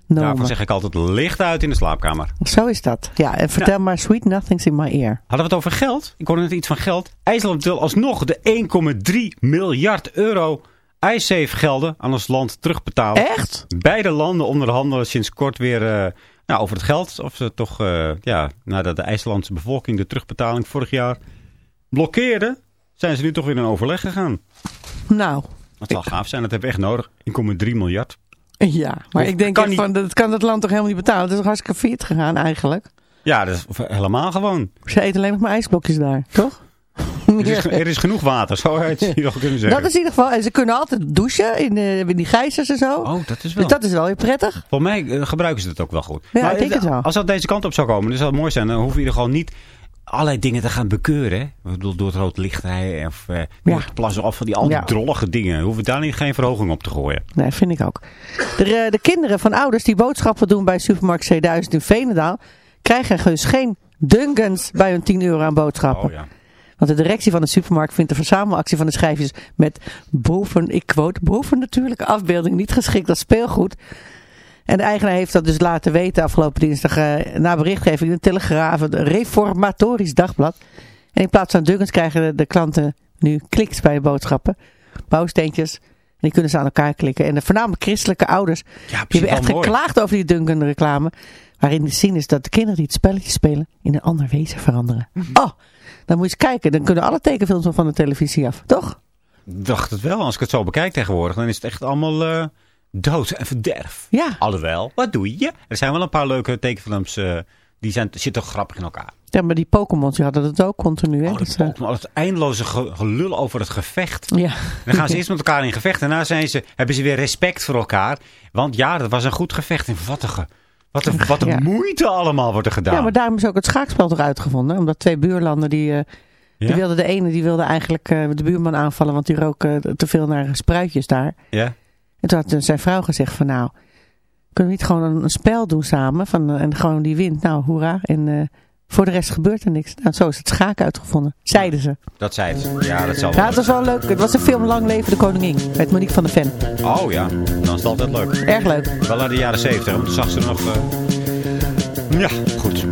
Daarvoor zeg ik altijd licht uit in de slaapkamer. Zo is dat. Ja, en vertel maar sweet nothings in my ear. Hadden we het over geld? Ik hoorde net iets van geld. IJsland wil alsnog de 1,3 miljard euro ijssafe gelden aan ons land terugbetalen. Echt? Beide landen onderhandelen sinds kort weer eh, nou, over het geld. Of ze toch, eh, ja, nadat de IJslandse bevolking de terugbetaling vorig jaar blokkeerde, zijn ze nu toch weer in overleg gegaan. Nou, Dat zal gaaf zijn, dat hebben we echt nodig. 1,3 miljard. ja. Maar Of ik denk kan van, dat kan het land toch helemaal niet betalen. Het is toch hartstikke failliet gegaan eigenlijk. Ja, dat is helemaal gewoon. Ze eten alleen nog maar ijsblokjes daar, toch? Er is, er is genoeg water, zo zou je nog kunnen zeggen. Dat is in ieder geval. En ze kunnen altijd douchen in, eh, in die gijzers en zo. Oh, dat is wel. Dus dat is wel weer prettig. Voor mij eh, gebruiken ze het ook wel goed. Ja, ik denk het wel. Als dat deze kant op zou komen, dan zou het mooi zijn. Dan hoeven we gewoon niet allerlei dingen te gaan bekeuren. Hè? Ik bedoel, door het rood licht rijden of eh Ja. plassen of van die, al die Ja. drollige dingen. Hoeven we daar niet geen verhoging op te gooien. Nee, vind ik ook. De, eh, de kinderen van ouders die boodschappen doen bij supermarkt C1000 in Veenendaal... krijgen dus geen Dungans bij hun 10 euro aan boodschappen. Oh ja. Want de directie van de supermarkt vindt de verzamelactie van de schijfjes met boven, ik quote, boven natuurlijke afbeelding niet geschikt als speelgoed. En de eigenaar heeft dat dus laten weten afgelopen dinsdag eh, na berichtgeving in de Telegraaf, het Reformatorisch Dagblad. En in plaats van Dungans krijgen de, de klanten nu kliks bij boodschappen, bouwsteentjes. En die kunnen ze aan elkaar klikken. En de voornamelijk christelijke ouders, Ja, die hebben echt mooi. geklaagd over die Duncan reclame. Waarin de zin is dat de kinderen die het spelletje spelen in een ander wezen veranderen. Mhm. Oh, dan moet je eens kijken. Dan kunnen alle tekenfilms van de televisie af. Toch? Ik dacht het wel. Als ik het zo bekijk tegenwoordig, dan is het echt allemaal eh, dood en verderf. Ja. Alhoewel, wat doe je? Er zijn wel een paar leuke tekenfilms, eh, die zijn, zitten grappig in elkaar. Ja, maar die Pokémon die hadden het ook continu. Hè? Oh, dat eh, Pokémon, het eindeloze ge- gelul over het gevecht. ja. Dan gaan ze eerst met elkaar in gevecht. Daarna zijn ze, hebben ze weer respect voor elkaar. Want ja, dat was een goed gevecht. En wat een, wat een, wat een Ja. moeite allemaal wordt er gedaan. ja, maar daarom is ook het schaakspel toch uitgevonden. Omdat twee buurlanden die... eh, die Ja? wilden de ene die wilde eigenlijk de buurman aanvallen, want die rook te veel naar spruitjes daar. Ja? En toen had eh, zijn vrouw gezegd van nou, kunnen we niet gewoon een, een spel doen samen? Van, eh, en gewoon die wint, nou hoera. En eh, voor de rest gebeurt er niks. Nou, zo is het schaak uitgevonden, zeiden ze. Dat zei ze. Ja, dat zal Ja, wel. het was wel leuk. Het was een film Lang Leven de Koningin. Met Monique van der Ven. Oh ja, dan is het altijd leuk. Erg leuk. Wel uit de jaren zeventig, want toen zag ze nog... eh, Ja, goed.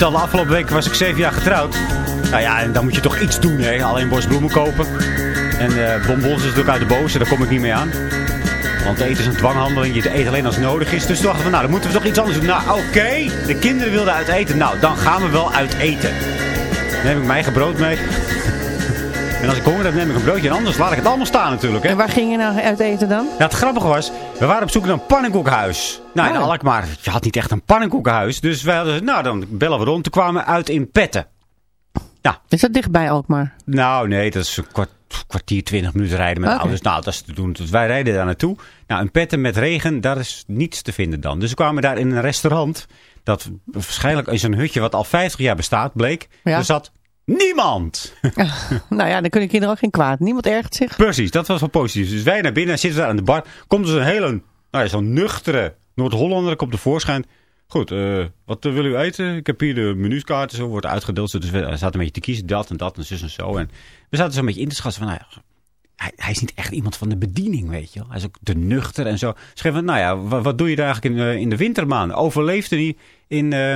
Vertelde afgelopen week was ik zeven jaar getrouwd. Nou ja, en dan moet je toch iets doen, hè. Alleen bos bloemen kopen. En eh bonbons is natuurlijk uit de boze, daar kom ik niet mee aan. Want eten is een dwanghandeling. Je eet alleen als het nodig is. Dus toen dachten we, nou, dan moeten we toch iets anders doen. Nou, oké. De kinderen wilden uit eten. Nou, dan gaan we wel uit eten. Dan neem ik mijn eigen brood mee. En als ik honger heb, neem ik een broodje. En anders laat ik het allemaal staan natuurlijk. Hè. En waar ging je nou uit eten dan? Ja, het grappige was, we waren op zoek naar een pannenkoekenhuis. Nou, in Oh. Alkmaar, je had niet echt een pannenkoekenhuis. Dus wij hadden, nou, dan bellen we rond. Toen kwamen we uit in Petten. Is dat dichtbij Alkmaar? Nou, nee, dat is een kwart, kwartier, twintig minuten rijden met Oké. ouders. Nou, dat is te doen. Dus wij rijden daar naartoe. Nou, een Petten met regen, daar is niets te vinden dan. Dus we kwamen daar in een restaurant. Dat waarschijnlijk is een hutje wat al 50 jaar bestaat, bleek. Ja. Er zat niemand. Nou ja, dan kunnen kinderen ook geen kwaad. Niemand ergert zich. Precies, dat was wel positief. Dus wij naar binnen, zitten daar aan de bar. Komt dus een hele, nou ja, zo'n nuchtere Noord-Hollander komt tevoorschijn. Goed, eh, wat wil u eten? Ik heb hier de menukaarten, zo wordt uitgedeeld. Dus we zaten een beetje te kiezen, dat en dat en zus en zo. En we zaten zo een beetje in te schatten van, nou ja, hij, hij is niet echt iemand van de bediening, weet je wel. Hij is ook te nuchter en zo. Schreef van, nou ja, wat, wat doe je daar eigenlijk in, eh, in de wintermaanden? Overleefde hij in, eh,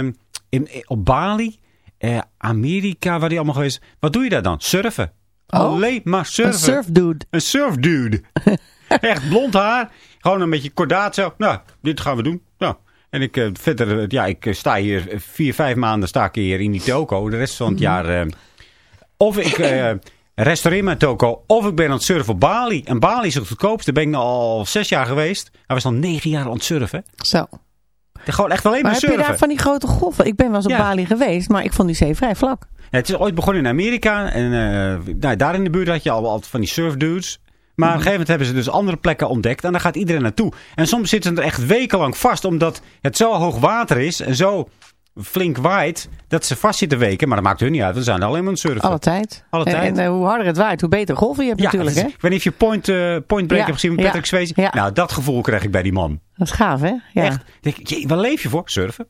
in- op Bali, eh, Amerika, waar hij allemaal geweest is. Wat doe je daar dan? Surfen. Oh. Alleen maar Een surfen. surfdude. Een surfdude. Echt blond haar. Gewoon een beetje kordaat zo. Nou, dit gaan we doen. Nou. En ik eh, verder, eh, ja, ik sta hier vier, vijf maanden sta ik hier in die toko. De rest van het jaar. eh, of ik restaureer mijn toko. Of ik ben aan het surfen op Bali. En Bali is het goedkoopste. Daar ben ik nou al zes jaar geweest. Hij was al negen jaar aan het surfen. Zo. Gewoon echt alleen maar, Maar heb je surfen. daar van die grote golven? Ik ben wel eens op Ja. Bali geweest, maar ik vond die zee vrij vlak. Ja, het is ooit begonnen in Amerika. En eh, nou, daar in de buurt had je al altijd van die surfdudes. Maar op een gegeven moment hebben ze dus andere plekken ontdekt. En daar gaat iedereen naartoe. En soms zitten ze er echt wekenlang vast. Omdat het zo hoog water is. En zo flink waait. Dat ze vast zitten weken. Maar dat maakt hun niet uit. We zijn alleen maar aan het surfen. Alle tijd. Alle En- tijd. En, eh, hoe harder het waait, hoe beter golven je hebt ja, natuurlijk. het Hè? is- ik weet niet of je Point, eh, point Break Ja, hebt gezien met ja, Patrick Swayze. ja. Nou, dat gevoel krijg ik bij die man. Dat is gaaf, hè? Ja. Echt. Denk waar leef je voor? Surfen.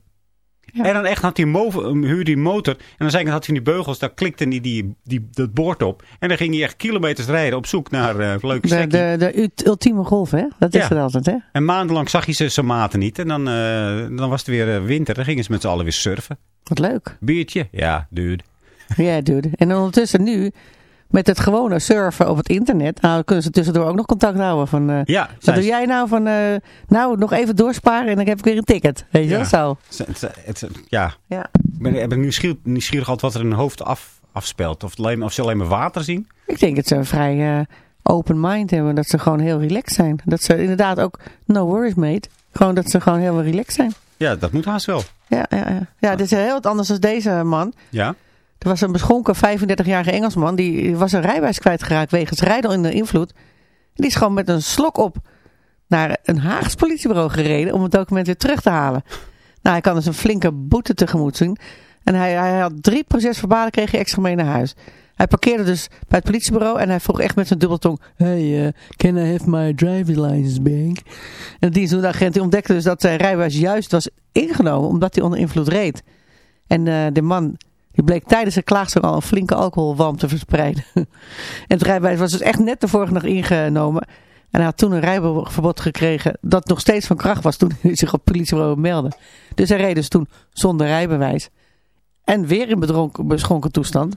Ja. En dan echt had hij een- huurde hij een motor. En dan zei ik, had hij die beugels, daar klikte hij die, die, dat boord op. En dan ging hij echt kilometers rijden op zoek naar eh leuke De, de, de ult- ultieme golf, hè? Dat is Ja. het altijd, hè? En maandenlang zag hij ze- zijn maten niet. En dan, eh, dan was het weer eh, winter. Dan gingen ze met z'n allen weer surfen. Wat leuk. Biertje? Ja, dude. Ja, dude. En ondertussen nu, met het gewone surfen op het internet, nou, kunnen ze tussendoor ook nog contact houden. Van, eh, Ja, wat doe jij nou van, eh, nou, nog even doorsparen en dan heb ik weer een ticket. Weet je Ja. wel, zo. het- het- het- ja, Ja. ik ben, ik ben nieuwsgierig, nieuwsgierig altijd wat er in hun hoofd af, afspeelt. Of, het alleen, of ze alleen maar water zien. Ik denk dat ze een vrij eh, open mind hebben. Dat ze gewoon heel relaxed zijn. Dat ze inderdaad ook no worries mate. Gewoon dat ze gewoon heel relaxed zijn. Ja, dat moet haast wel. Ja, ja, ja. ja dit is heel wat anders dan deze man. Ja? Er was een beschonken 35-jarige Engelsman. Die was een rijbewijs kwijtgeraakt wegens rijden in de invloed. Die is gewoon met een slok op naar een Haags politiebureau gereden om het document weer terug te halen. Nou, hij kan dus een flinke boete tegemoet zien. En hij, hij had drie procesverbalen hij extra mee naar huis. Hij parkeerde dus bij het politiebureau en hij vroeg echt met zijn dubbeltong... Hey, uh, can I have my driver's license back? En de dienstdoende die ontdekte dus dat zijn rijbewijs juist was ingenomen omdat hij onder invloed reed. En uh, de man die bleek tijdens zijn klaagstuk al een flinke alcoholwalm te verspreiden. en het rijbewijs was dus echt net de vorige dag ingenomen. En hij had toen een rijverbod gekregen dat nog steeds van kracht was toen hij zich op politiebureau meldde. Dus hij reed dus toen zonder rijbewijs. En weer in bedronken, beschonken toestand.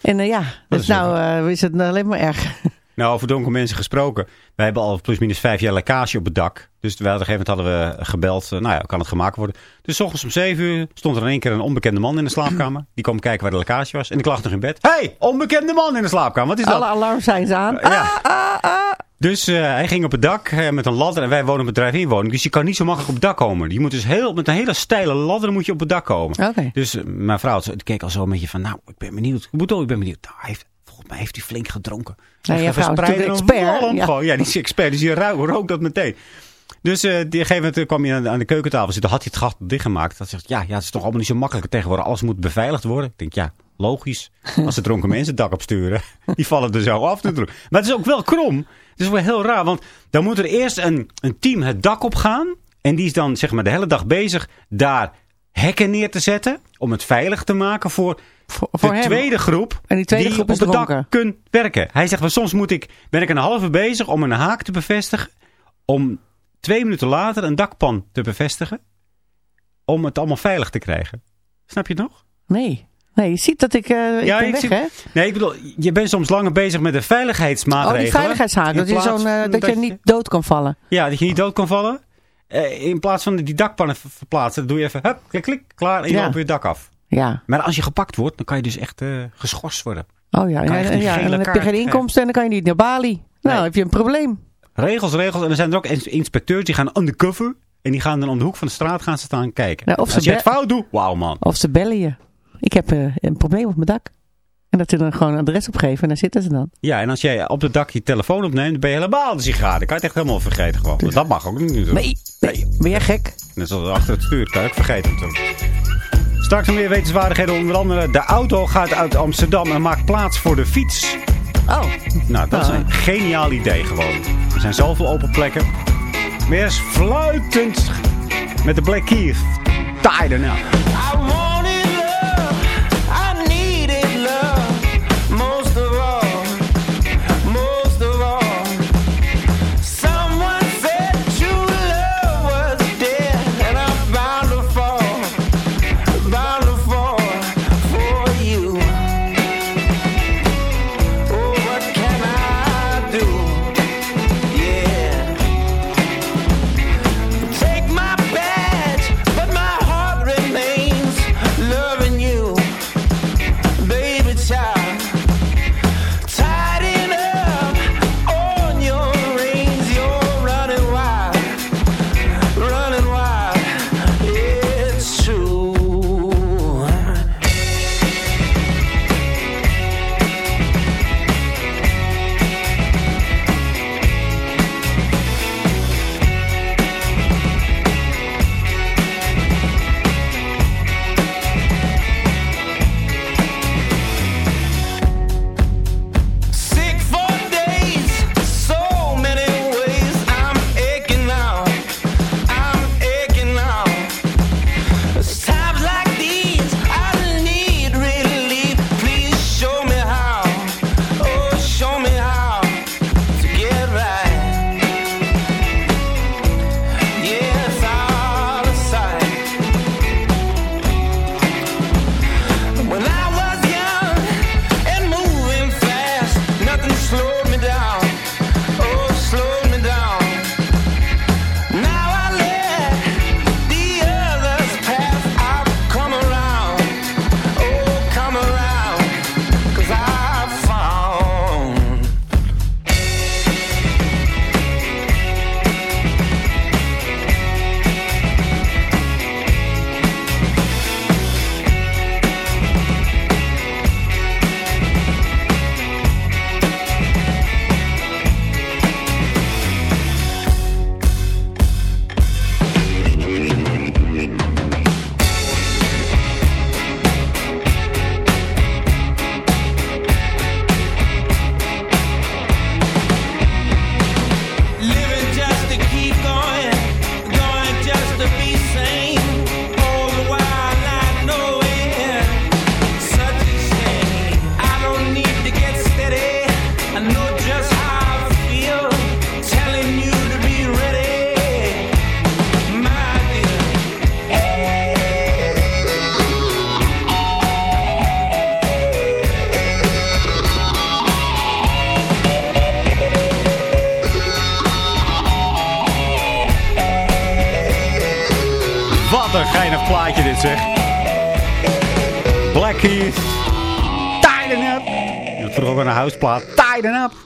En uh, ja, dus is nou uh, is het alleen maar erg. Nou, over donker mensen gesproken. Wij hebben al plusminus vijf jaar lekkage op het dak. Dus op een gegeven moment hadden we gebeld. Uh, nou ja, kan het gemaakt worden. Dus ochtends om 7 uur stond er in één keer een onbekende man in de slaapkamer. Die kwam kijken waar de lekkage was. En ik lag nog in bed. Hé, hey, onbekende man in de slaapkamer. Wat is dat? Alle alarmsigns aan. ja. Ah, ah, ah. Dus uh, hij ging op het dak uh, met een ladder. En wij wonen op een drive-in woning. Dus je kan niet zo makkelijk op het dak komen. Je moet dus heel, met een hele steile ladder moet je op het dak komen. Okay. Dus uh, mijn vrouw keek al zo een beetje van... Nou, ik ben benieuwd. Ik moet ik ben benieuwd. Nou, hij heeft, mij heeft hij flink gedronken. Nou, ja, is natuurlijk expert. Ja. Ja, die is expert. Dus je ruikt, rookt dat meteen. Dus uh, die gegeven moment kwam hij aan, aan de keukentafel zitten. Had hij het gat dichtgemaakt. Dat zegt, ja, ja, het is toch allemaal niet zo makkelijk tegenwoordig. Alles moet beveiligd worden. Ik denk, ja, logisch. Als ze dronken mensen het dak opsturen. Die vallen er zo af natuurlijk. Maar het is ook wel krom. Het is wel heel raar. Want dan moet er eerst een, een team het dak op gaan. En die is dan zeg maar de hele dag bezig daar hekken neer te zetten. Om het veilig te maken voor, voor, de tweede groep. En die tweede die groep op het dak kunt werken. Hij zegt, maar soms moet ik, ben ik een halve bezig om een haak te bevestigen. Om twee minuten later een dakpan te bevestigen. Om het allemaal veilig te krijgen. Snap je het nog? Nee. Nee, je ziet dat ik, eh ik Ja, ben ik weg, zie- hè? Nee, ik bedoel, je bent soms langer bezig met de Oh, veiligheidsmaatregelen. die veiligheidshaak. Dat je, zo'n, eh, dat je niet dood kan vallen. Ja, dat je niet dood kan vallen. Eh, in plaats van die dakpannen ver- verplaatsen, doe je even, hup, klik, klik, klaar en je Ja. loopt weer het dak af. Ja. Maar als je gepakt wordt, dan kan je dus echt eh, geschorst worden. Oh ja, ja, ja. en dan heb je geen inkomsten en dan kan je niet naar Bali. Nou, Nee. heb je een probleem. Regels, regels. En er zijn er ook ins- inspecteurs die gaan undercover. En die gaan dan om de hoek van de straat gaan staan kijken. Ja, of ze als je het fout doet, wauw man. Of ze bellen je. Ik heb eh, een probleem op mijn dak. En dat ze dan gewoon een adres opgeven en daar zitten ze dan. Ja, en als jij op het dak je telefoon opneemt, ben je helemaal de sigaar. Dan kan je het echt helemaal vergeten gewoon. Dat mag ook niet. Nee, nee. Ben jij gek? Net zoals achter het stuur, kan ook vergeten natuurlijk. Straks nog meer wetenswaardigheden. Onder andere de auto gaat uit Amsterdam en maakt plaats voor de fiets. Oh. Nou, dat is Ah. een geniaal idee gewoon. Er zijn zoveel open plekken. Meer eens fluitend met de Black Keys. Tijden nou.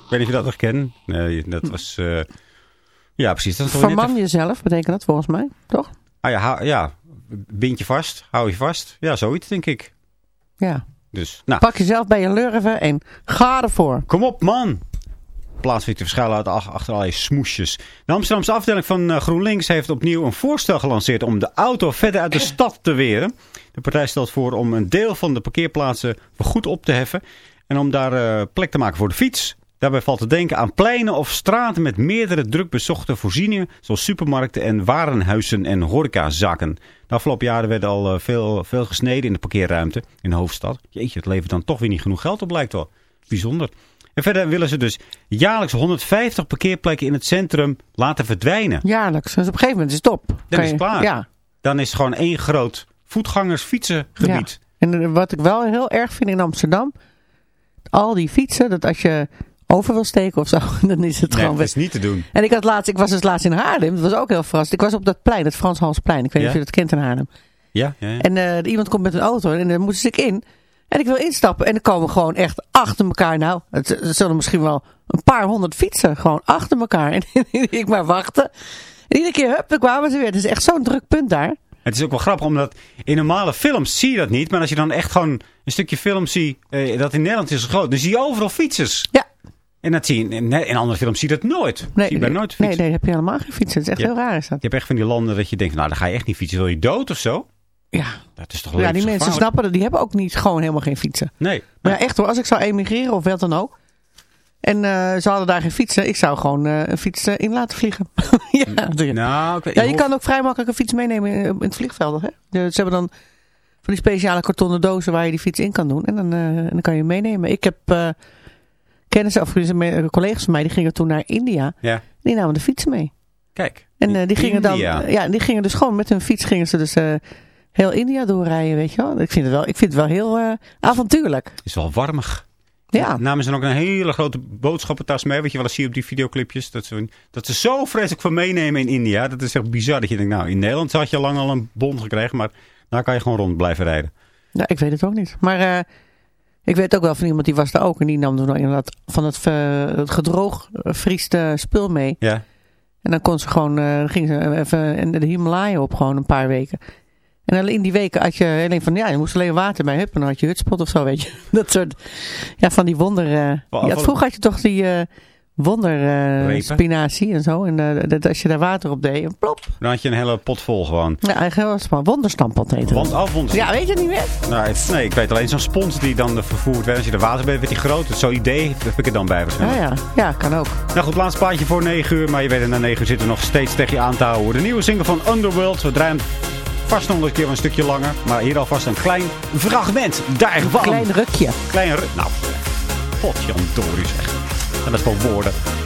Ik weet niet of je dat nog kent. Nee, dat was... eh, Ja, precies. Dat Verman jezelf, betekent dat volgens mij, toch? Ah ja, ja, bind je vast. Hou je vast. Ja, zoiets denk ik. Ja. Dus, nou, Pak jezelf bij je lurven en ga ervoor. kom op man. Plaats je te verschuilen achter allerlei smoesjes. De Amsterdamse afdeling van eh, GroenLinks heeft opnieuw een voorstel gelanceerd om de auto verder uit de stad te weren. De partij stelt voor om een deel van de parkeerplaatsen goed op te heffen. En om daar eh, plek te maken voor de fiets. Daarbij valt te denken aan pleinen of straten met meerdere druk bezochte voorzieningen. Zoals supermarkten en warenhuizen en horecazaken. De afgelopen jaren werd al eh, veel, veel gesneden in de parkeerruimte in de hoofdstad. Jeetje, het levert dan toch weer niet genoeg geld op lijkt wel. Bijzonder. En verder willen ze dus jaarlijks 150 parkeerplekken in het centrum laten verdwijnen. Jaarlijks. Dus op een gegeven moment is het op. Dan is het klaar. Ja. Dan is het gewoon één groot voetgangers fietsengebied. Ja. En eh, wat ik wel heel erg vind in Amsterdam, al die fietsen, dat als je over wil steken of zo, dan is het Nee, gewoon weg. is niet te doen. En ik, had laatst, ik was dus laatst in Haarlem, dat was ook heel verrast. Ik was op dat plein, het Frans Halsplein. Ik weet niet Ja? of je dat kent in Haarlem. Ja, ja, ja. En eh, iemand komt met een auto en dan moest ik in. En ik wil instappen en er komen gewoon echt achter elkaar. Nou, het, het zullen misschien wel een paar honderd fietsen gewoon achter elkaar. En ik maar wachten. En iedere keer, hup, dan kwamen ze weer. Het is echt zo'n druk punt daar. Het is ook wel grappig, omdat in normale films zie je dat niet. Maar als je dan echt gewoon een stukje film ziet eh, dat in Nederland is groot, dan zie je overal fietsers. Ja. En dat zie je in, in andere films zie je dat nooit. Nee, zie je bij nooit fietsen. nee, nee, heb je helemaal geen fietsen. Het is echt heel raar is dat. Je hebt echt van die landen dat je denkt, nou dan ga je echt niet fietsen. Wil je dood of zo? Ja, Dat is toch ja die mensen snappen dat. Die hebben ook niet gewoon helemaal geen fietsen. Nee. Maar ja, echt hoor. Als ik zou emigreren of wat dan ook. En eh, ze hadden daar geen fietsen. Ik zou gewoon eh, een fiets eh, in laten vliegen. ja, ja. Nou, weet Ja, je kan ook vrij makkelijk een fiets meenemen in, in het vliegveld. Hè? Ze hebben dan van die speciale kartonnen dozen waar je die fiets in kan doen. En dan, en dan kan je hem meenemen. Ik heb kennissen of collega's van mij die gingen toen naar India. Ja, Die namen de fietsen mee. kijk. En eh, die gingen India. dan, ja, die gingen dus gewoon met hun fiets gingen ze dus eh, heel India doorrijden, weet je wel. Ik vind het wel, ik vind het wel heel eh, avontuurlijk. is wel warmig. Ja. Namen ze dan ook een hele grote boodschappentas mee. Wat je wel eens ziet op die videoclipjes. Dat ze, dat ze zo vreselijk van meenemen in India. Dat is echt bizar. Dat je denkt, nou in Nederland had je lang al een bon gekregen. Maar daar kan je gewoon rond blijven rijden. Ja, ik weet het ook niet. Maar ik weet ook wel van iemand die was er ook. En die nam dan inderdaad van het, eh, het gedroogvrieste spul mee. Ja. En dan kon ze gewoon, eh ging ze even in de Himalaya op gewoon een paar weken. En alleen in die weken had je alleen van, ja, je moest alleen water bij hup. En dan had je hutspot of zo, weet je. Dat soort, ja, van die wonder... eh ja, vroeger had je toch die eh wonder eh, en zo. En eh, dat als je daar water op deed, en plop. Dan had je een hele pot vol gewoon. Ja, eigenlijk was het wonderstampot heette dat. Want afvond. Ja, weet je het niet meer? Nou, het- nee, ik weet alleen zo'n spons die dan vervoerd werd. Als je er water bij werd die groot. Zo'n idee heb ik er dan bij Ja, waarschijnlijk. ja. ja, kan ook. Nou goed, laatste plaatje voor 9 uur. Maar je weet het, na 9 uur zitten we nog steeds tegen je aan te houden. De nieuwe single van Underworld. We draaien vast nog een keer een stukje langer. Maar hier alvast een klein fragment daarvan. Klein rukje. Klein ru- Nou, potjandori zeg. En dat is wel woorden.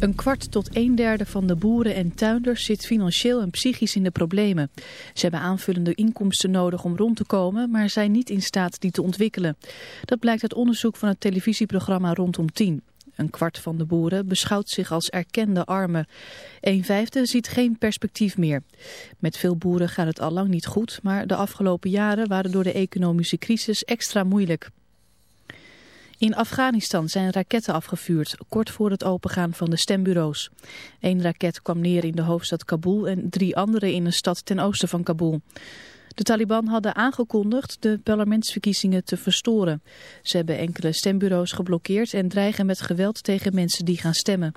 Een kwart tot een derde van de boeren en tuinders zit financieel en psychisch in de problemen. Ze hebben aanvullende inkomsten nodig om rond te komen, maar zijn niet in staat die te ontwikkelen. Dat blijkt uit onderzoek van het televisieprogramma Rondom 10. Een kwart van de boeren beschouwt zich als erkende armen. Een vijfde ziet geen perspectief meer. Met veel boeren gaat het al lang niet goed, maar de afgelopen jaren waren door de economische crisis extra moeilijk. In Afghanistan zijn raketten afgevuurd, kort voor het opengaan van de stembureaus. Eén raket kwam neer in de hoofdstad Kabul en drie andere in een stad ten oosten van Kabul. De Taliban hadden aangekondigd de parlementsverkiezingen te verstoren. Ze hebben enkele stembureaus geblokkeerd en dreigen met geweld tegen mensen die gaan stemmen.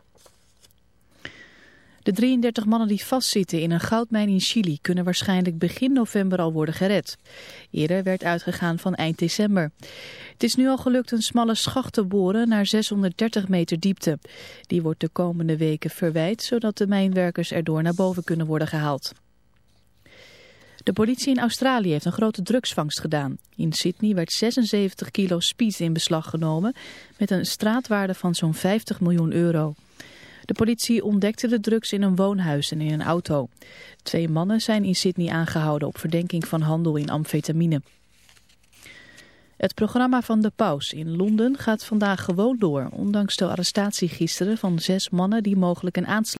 De 33 mannen die vastzitten in een goudmijn in Chili kunnen waarschijnlijk begin november al worden gered. Eerder werd uitgegaan van eind december. Het is nu al gelukt een smalle schacht te boren naar 630 meter diepte. Die wordt de komende weken verwijt, zodat de mijnwerkers erdoor naar boven kunnen worden gehaald. De politie in Australië heeft een grote drugsvangst gedaan. In Sydney werd 76 kilo speed in beslag genomen met een straatwaarde van zo'n 50 miljoen euro. De politie ontdekte de drugs in een woonhuis en in een auto. Twee mannen zijn in Sydney aangehouden op verdenking van handel in amfetamine. Het programma van de paus in Londen gaat vandaag gewoon door, ondanks de arrestatie gisteren van zes mannen die mogelijk een aanslag